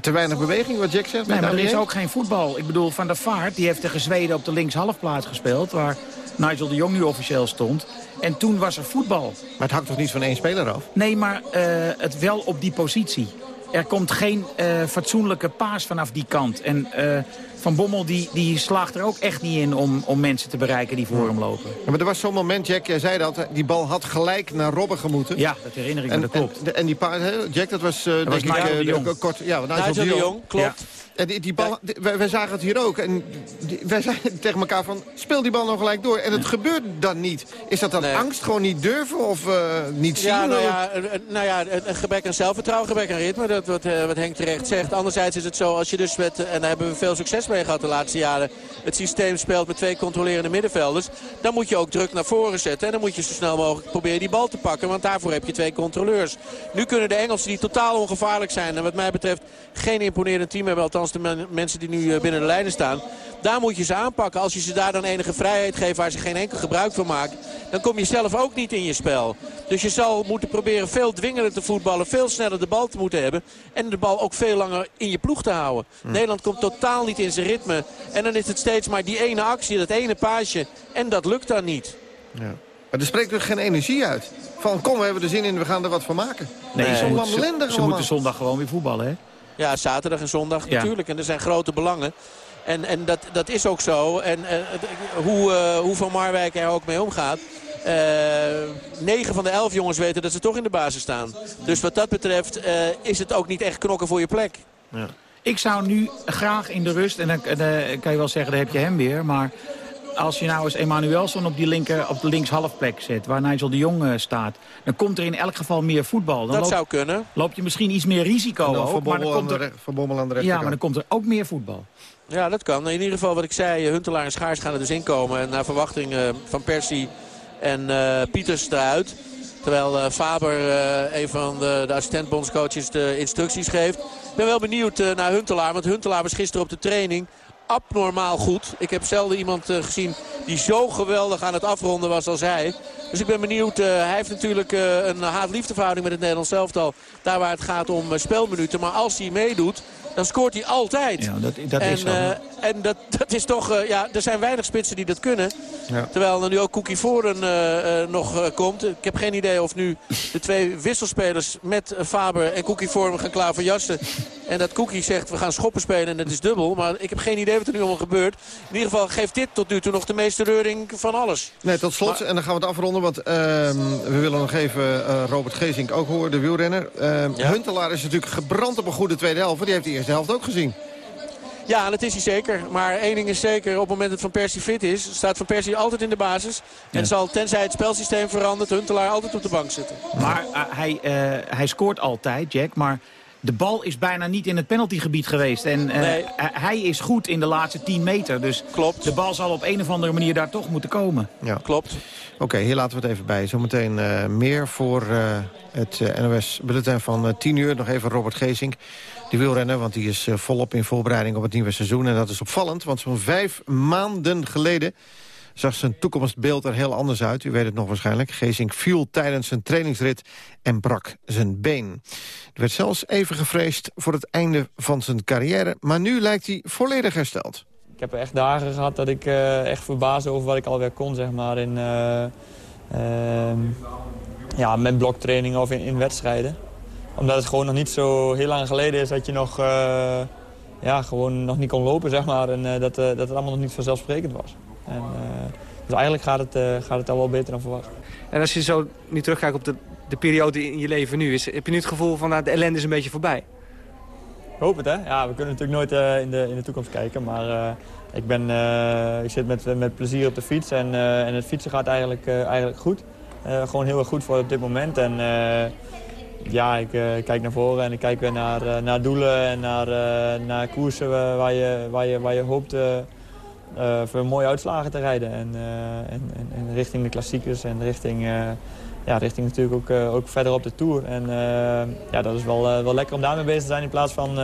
te weinig beweging, wat Jack zegt? Nee, maar er is ook geen voetbal. Ik bedoel, Van der Vaart die heeft tegen Zweden op de linkshalfplaats gespeeld... waar Nigel de Jong nu officieel stond. En toen was er voetbal. Maar het hangt toch niet van één speler af? Nee, maar uh, het wel op die positie. Er komt geen uh, fatsoenlijke paas vanaf die kant. En uh, Van Bommel die, die slaagt er ook echt niet in om, om mensen te bereiken die voor hem lopen. Ja, maar er was zo'n moment, Jack, jij zei dat, die bal had gelijk naar Robben gemoeten. Ja, dat herinner ik me, en, dat klopt. En, en die paas, Jack, dat was, uh, dat denk was ik, de Jong. kort. Ja, Nigel de Jong, Jong klopt. Ja. En die, die bal, die, wij, wij, zagen het hier ook. En die, wij zeiden tegen elkaar van, speel die bal nou gelijk door. En het ja. gebeurt dan niet. Is dat dan nee. angst, gewoon niet durven of uh, niet zien? Ja, nou ja, nou ja, een gebrek aan zelfvertrouwen, gebrek aan ritme. Dat wat, wat Henk terecht zegt. Anderzijds is het zo, als je dus met, en daar hebben we veel succes mee de laatste jaren... het systeem speelt met twee controlerende middenvelders... dan moet je ook druk naar voren zetten. En dan moet je zo snel mogelijk proberen die bal te pakken. Want daarvoor heb je twee controleurs. Nu kunnen de Engelsen, die totaal ongevaarlijk zijn... en wat mij betreft geen imponerend team hebben... althans de men, mensen die nu binnen de lijnen staan... daar moet je ze aanpakken. Als je ze daar dan enige vrijheid geeft waar ze geen enkel gebruik van maken... dan kom je zelf ook niet in je spel. Dus je zal moeten proberen veel dwingender te voetballen... veel sneller de bal te moeten hebben... en de bal ook veel langer in je ploeg te houden. Hm. Nederland komt totaal niet in zijn ritme. En dan is het steeds maar die ene actie, dat ene paasje. En dat lukt dan niet. Ja. Maar er spreekt toch geen energie uit? Van kom, we hebben er zin in, we gaan er wat van maken. Nee, nee ze, moet, ze, ze moeten zondag gewoon weer voetballen, hè? Ja, zaterdag en zondag ja. natuurlijk. En er zijn grote belangen. En, en dat, dat is ook zo. En uh, hoe, uh, hoe Van Marwijk er ook mee omgaat. Uh, 9 van de 11 jongens weten dat ze toch in de basis staan. Dus wat dat betreft is het ook niet echt knokken voor je plek. Ja. Ik zou nu graag in de rust, en dan, dan kan je wel zeggen, daar heb je hem weer. Maar als je nou eens Emanuelson op, die linker, op de linkshalfplek zet... waar Nigel de Jong staat... dan komt er in elk geval meer voetbal. Dan dat zou kunnen. loop je misschien iets meer risico ook. Maar dan komt er, van Bommel aan de Ja, maar dan komt er ook meer voetbal. Ja, dat kan. In ieder geval wat ik zei, Huntelaar en Schaars gaan er dus inkomen. En naar verwachting uh, van Persie en uh, Pieters eruit. Terwijl Faber, een van de, de assistentbondscoaches, de instructies geeft. Ik ben wel benieuwd naar Huntelaar. Want Huntelaar was gisteren op de training abnormaal goed. Ik heb zelden iemand gezien die zo geweldig aan het afronden was als hij. Dus ik ben benieuwd. Hij heeft natuurlijk een haat-liefdeverhouding met het Nederlands elftal. Daar waar het gaat om spelminuten. Maar als hij meedoet, dan scoort hij altijd. Ja, dat, dat en, is zo. eh, en dat, dat is toch, eh, ja, er zijn weinig spitsen die dat kunnen. Ja. Terwijl er nu ook Cookie Foren eh, eh, nog komt. Ik heb geen idee of nu de twee wisselspelers met Faber en Cookie Foren gaan klaar voor jassen. En dat Cookie zegt we gaan schoppen spelen en het is dubbel. Maar ik heb geen idee wat er nu allemaal gebeurt. In ieder geval geeft dit tot nu toe nog de meeste reuring van alles. Nee, tot slot, en dan gaan we het afronden, want ehm, we willen nog even Robert Gezink ook horen, de wielrenner. Ehm, Ja. Huntelaar is natuurlijk gebrand op een goede tweede helft, die heeft de eerste helft ook gezien. Ja, dat is hij zeker. Maar één ding is zeker, op het moment dat Van Persie fit is... staat Van Persie altijd in de basis. En zal, tenzij het spelsysteem verandert, Huntelaar altijd op de bank zitten. Maar eh, hij, eh, hij scoort altijd, Jack. Maar de bal is bijna niet in het penaltygebied geweest. En eh, Nee. hij- is goed in de laatste 10 meter. Dus Klopt. de bal zal op een of andere manier daar toch moeten komen. Ja. Klopt. Oké, hier laten we het even bij. Zometeen eh, meer voor eh, het NOS-bulletin van eh, 10 uur. Nog even Robert Gezink, die wielrenner, want die is eh, volop in voorbereiding op het nieuwe seizoen. En dat is opvallend, want zo'n vijf maanden geleden zag zijn toekomstbeeld er heel anders uit. U weet het nog waarschijnlijk. Gezink viel tijdens zijn trainingsrit en brak zijn been. Er werd zelfs even gevreesd voor het einde van zijn carrière. Maar nu lijkt hij volledig hersteld. Ik heb echt dagen gehad dat ik eh, echt verbaasde over wat ik alweer kon, zeg maar, in, ehm, ja, met bloktrainingen of in wedstrijden. Omdat het gewoon nog niet zo heel lang geleden is dat je nog, eh, ja, gewoon nog niet kon lopen, zeg maar. En eh, dat, eh, dat het allemaal nog niet vanzelfsprekend was. En, dus eigenlijk gaat het, gaat het al wel beter dan verwacht. En als je zo nu terugkijkt op de, de periode in je leven nu... Is, heb je nu het gevoel van nou, de ellende is een beetje voorbij? Ik hoop het, hè. Ja, we kunnen natuurlijk nooit in, de, in de toekomst kijken. Maar ik, ben, ik zit met, met plezier op de fiets. En, en het fietsen gaat eigenlijk, eigenlijk goed. Gewoon heel erg goed voor op dit moment. En ja, ik eh, kijk naar voren en ik kijk weer naar, eh, naar doelen en naar, eh, naar koersen waar je, waar je, waar je hoopt voor mooie uitslagen te rijden. En, en, en, richting de klassiekers en richting, ja, richting natuurlijk ook, ook verder op de Tour. En ja, dat is wel, wel lekker om daarmee bezig te zijn in plaats van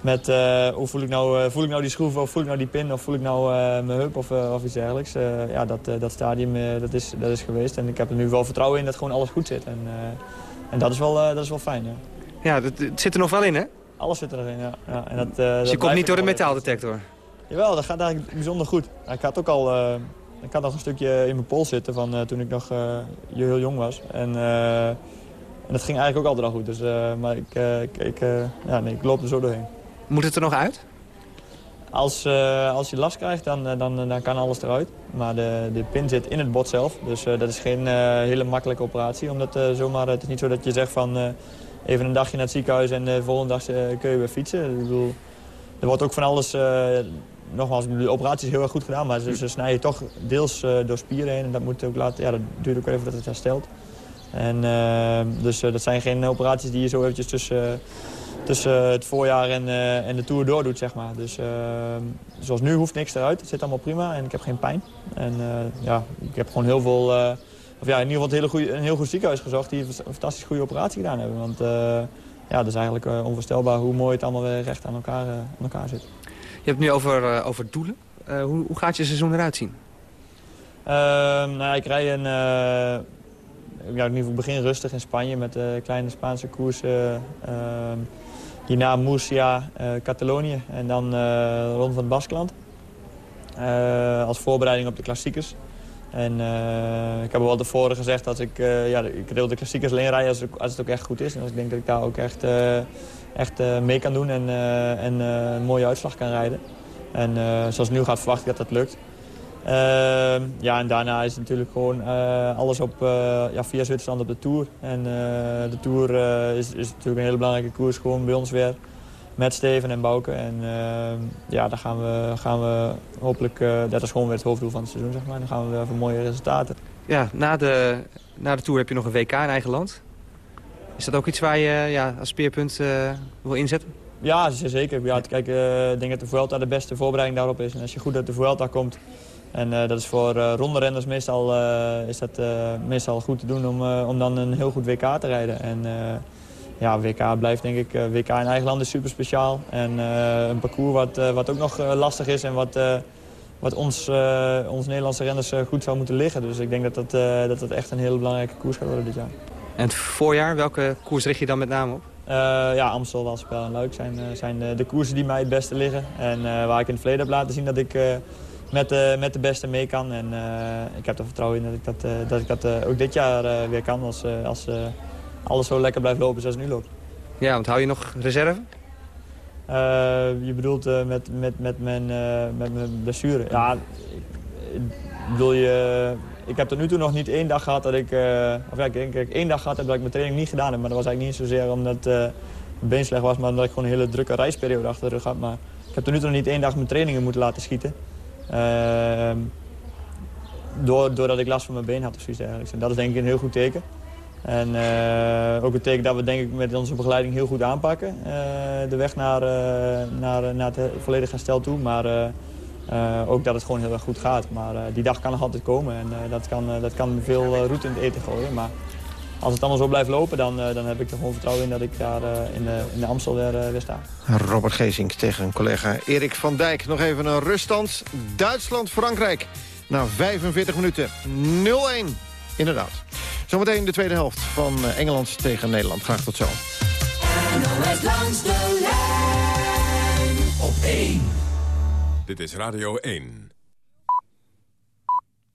met hoe voel ik, nou, voel ik nou die schroef of voel ik nou die pin of voel ik nou mijn heup of, of iets dergelijks. Ja, dat, dat stadium dat is, dat is geweest en ik heb er nu wel vertrouwen in dat gewoon alles goed zit. En, en dat, is wel, eh, dat is wel fijn, ja. Ja, het, het zit er nog wel in, hè? Alles zit erin, ja. ja en dat, eh, Dus dat je komt niet door de metaaldetector. Jawel, dat gaat eigenlijk bijzonder goed. Ik had ook al eh, ik had nog een stukje in mijn pols zitten van toen ik nog eh, heel jong was. En, en dat ging eigenlijk ook altijd al goed. Dus, maar ik, ik, ik, ja, nee, ik loop er zo doorheen. Moet het er nog uit? Als, eh, als je last krijgt, dan, eh, dan, dan kan alles eruit. Maar de, de pin zit in het bot zelf. Dus eh, dat is geen hele makkelijke operatie. Omdat zomaar, het is niet zo dat je zegt van even een dagje naar het ziekenhuis en de volgende dag kun je weer fietsen. Ik bedoel, er wordt ook van alles, nogmaals, de operatie is heel erg goed gedaan. Maar ze, ze snijden toch deels door spieren heen. En dat, moet ook laten, ja, dat duurt ook even dat het herstelt. En, dus dat zijn geen operaties die je zo eventjes tussen, tussen het voorjaar en, eh, en de Tour door doet, zeg maar. Dus eh, zoals nu hoeft niks eruit. Het zit allemaal prima en ik heb geen pijn. En eh, ja, ik heb gewoon heel veel... eh, of ja, in ieder geval een, hele goeie, een heel goed ziekenhuis gezocht die een fantastisch goede operatie gedaan hebben. Want eh, ja, dat is eigenlijk eh, onvoorstelbaar hoe mooi het allemaal weer recht aan elkaar, eh, aan elkaar zit. Je hebt het nu over, eh, over doelen. Eh, hoe, hoe gaat je seizoen eruit zien? Ehm, nou, ja, ik rij een... eh, ja, in ieder geval begin rustig in Spanje met eh, kleine Spaanse koersen. ehm, hierna Murcia, eh, Catalonië en dan eh rond van het Baskeland. Eh, als voorbereiding op de klassiekers. En ik heb al tevoren gezegd dat ik, ja, ik wil de klassiekers alleen rijden als, het- als het ook echt goed is. En als ik denk dat ik daar ook echt, echt mee kan doen en, en een mooie uitslag kan rijden. En zoals nu gaat verwacht ik dat dat lukt. Ehm, ja, en daarna is natuurlijk gewoon eh, alles op, eh, ja, via Zwitserland op de Tour. En eh, de Tour is, is natuurlijk een hele belangrijke koers gewoon bij ons weer. Met Steven en Bouke. En ehm, ja, daar gaan we, gaan we hopelijk... dat is gewoon weer het hoofddoel van het seizoen, zeg maar. Dan gaan we weer voor mooie resultaten. Ja, na de, na de Tour heb je nog een WK in eigen land. Is dat ook iets waar je ja, als speerpunt wil inzetten? Ja, zeker. Ja, kijk, ik denk dat de Vuelta de beste voorbereiding daarop is. En als je goed uit de Vuelta komt... En eh, dat is voor uh, ronde renners meestal, uh, is dat, uh, meestal goed te doen om, uh, om dan een heel goed WK te rijden. En ja, WK blijft denk ik, WK in eigen land is super speciaal. En een parcours wat, wat ook nog lastig is en wat, wat ons, ons Nederlandse renners goed zou moeten liggen. Dus ik denk dat dat, dat, dat echt een hele belangrijke koers gaat worden dit jaar. En het voorjaar, welke koers richt je dan met name op? ja, Amstel, Walspel en Luik zijn, zijn de koersen die mij het beste liggen. En waar ik in het verleden heb laten zien dat ik met, de, met de beste mee kan. En ik heb er vertrouwen in dat ik dat, dat, ik dat ook dit jaar weer kan als, als alles zo lekker blijft lopen zoals het nu loopt. Ja, want hou je nog reserve? je bedoelt met, met, met, mijn, met mijn blessure? Ja, ik, bedoel je ik heb tot nu toe nog niet één dag gehad dat ik... Uh, of ja, ik denk dat ik één dag gehad heb dat ik mijn training niet gedaan heb. Maar dat was eigenlijk niet zozeer omdat uh, mijn been slecht was... maar omdat ik gewoon een hele drukke reisperiode achter de rug had. Maar ik heb tot nu toe nog niet één dag mijn trainingen moeten laten schieten. Door, doordat ik last van mijn been had of zoiets. En dat is denk ik een heel goed teken. En uh, ook een teken dat we denk ik met onze begeleiding heel goed aanpakken. Uh, de weg naar, uh, naar, naar het volledige herstel toe. Maar ook dat het gewoon heel erg goed gaat. Maar die dag kan nog altijd komen en dat, kan, dat kan veel route in het eten gooien. Maar als het allemaal zo blijft lopen, dan, dan heb ik er gewoon vertrouwen in dat ik daar in, de, in de Amstel weer, weer sta. Robert Geesink tegen een collega Erik van Dijk. Nog even een ruststand. Duitsland-Frankrijk. Na 45 minuten 0-1. Inderdaad. Zometeen de tweede helft van Engeland tegen Nederland. Graag tot zo. NOS langs de lijn op 1. Dit is Radio 1.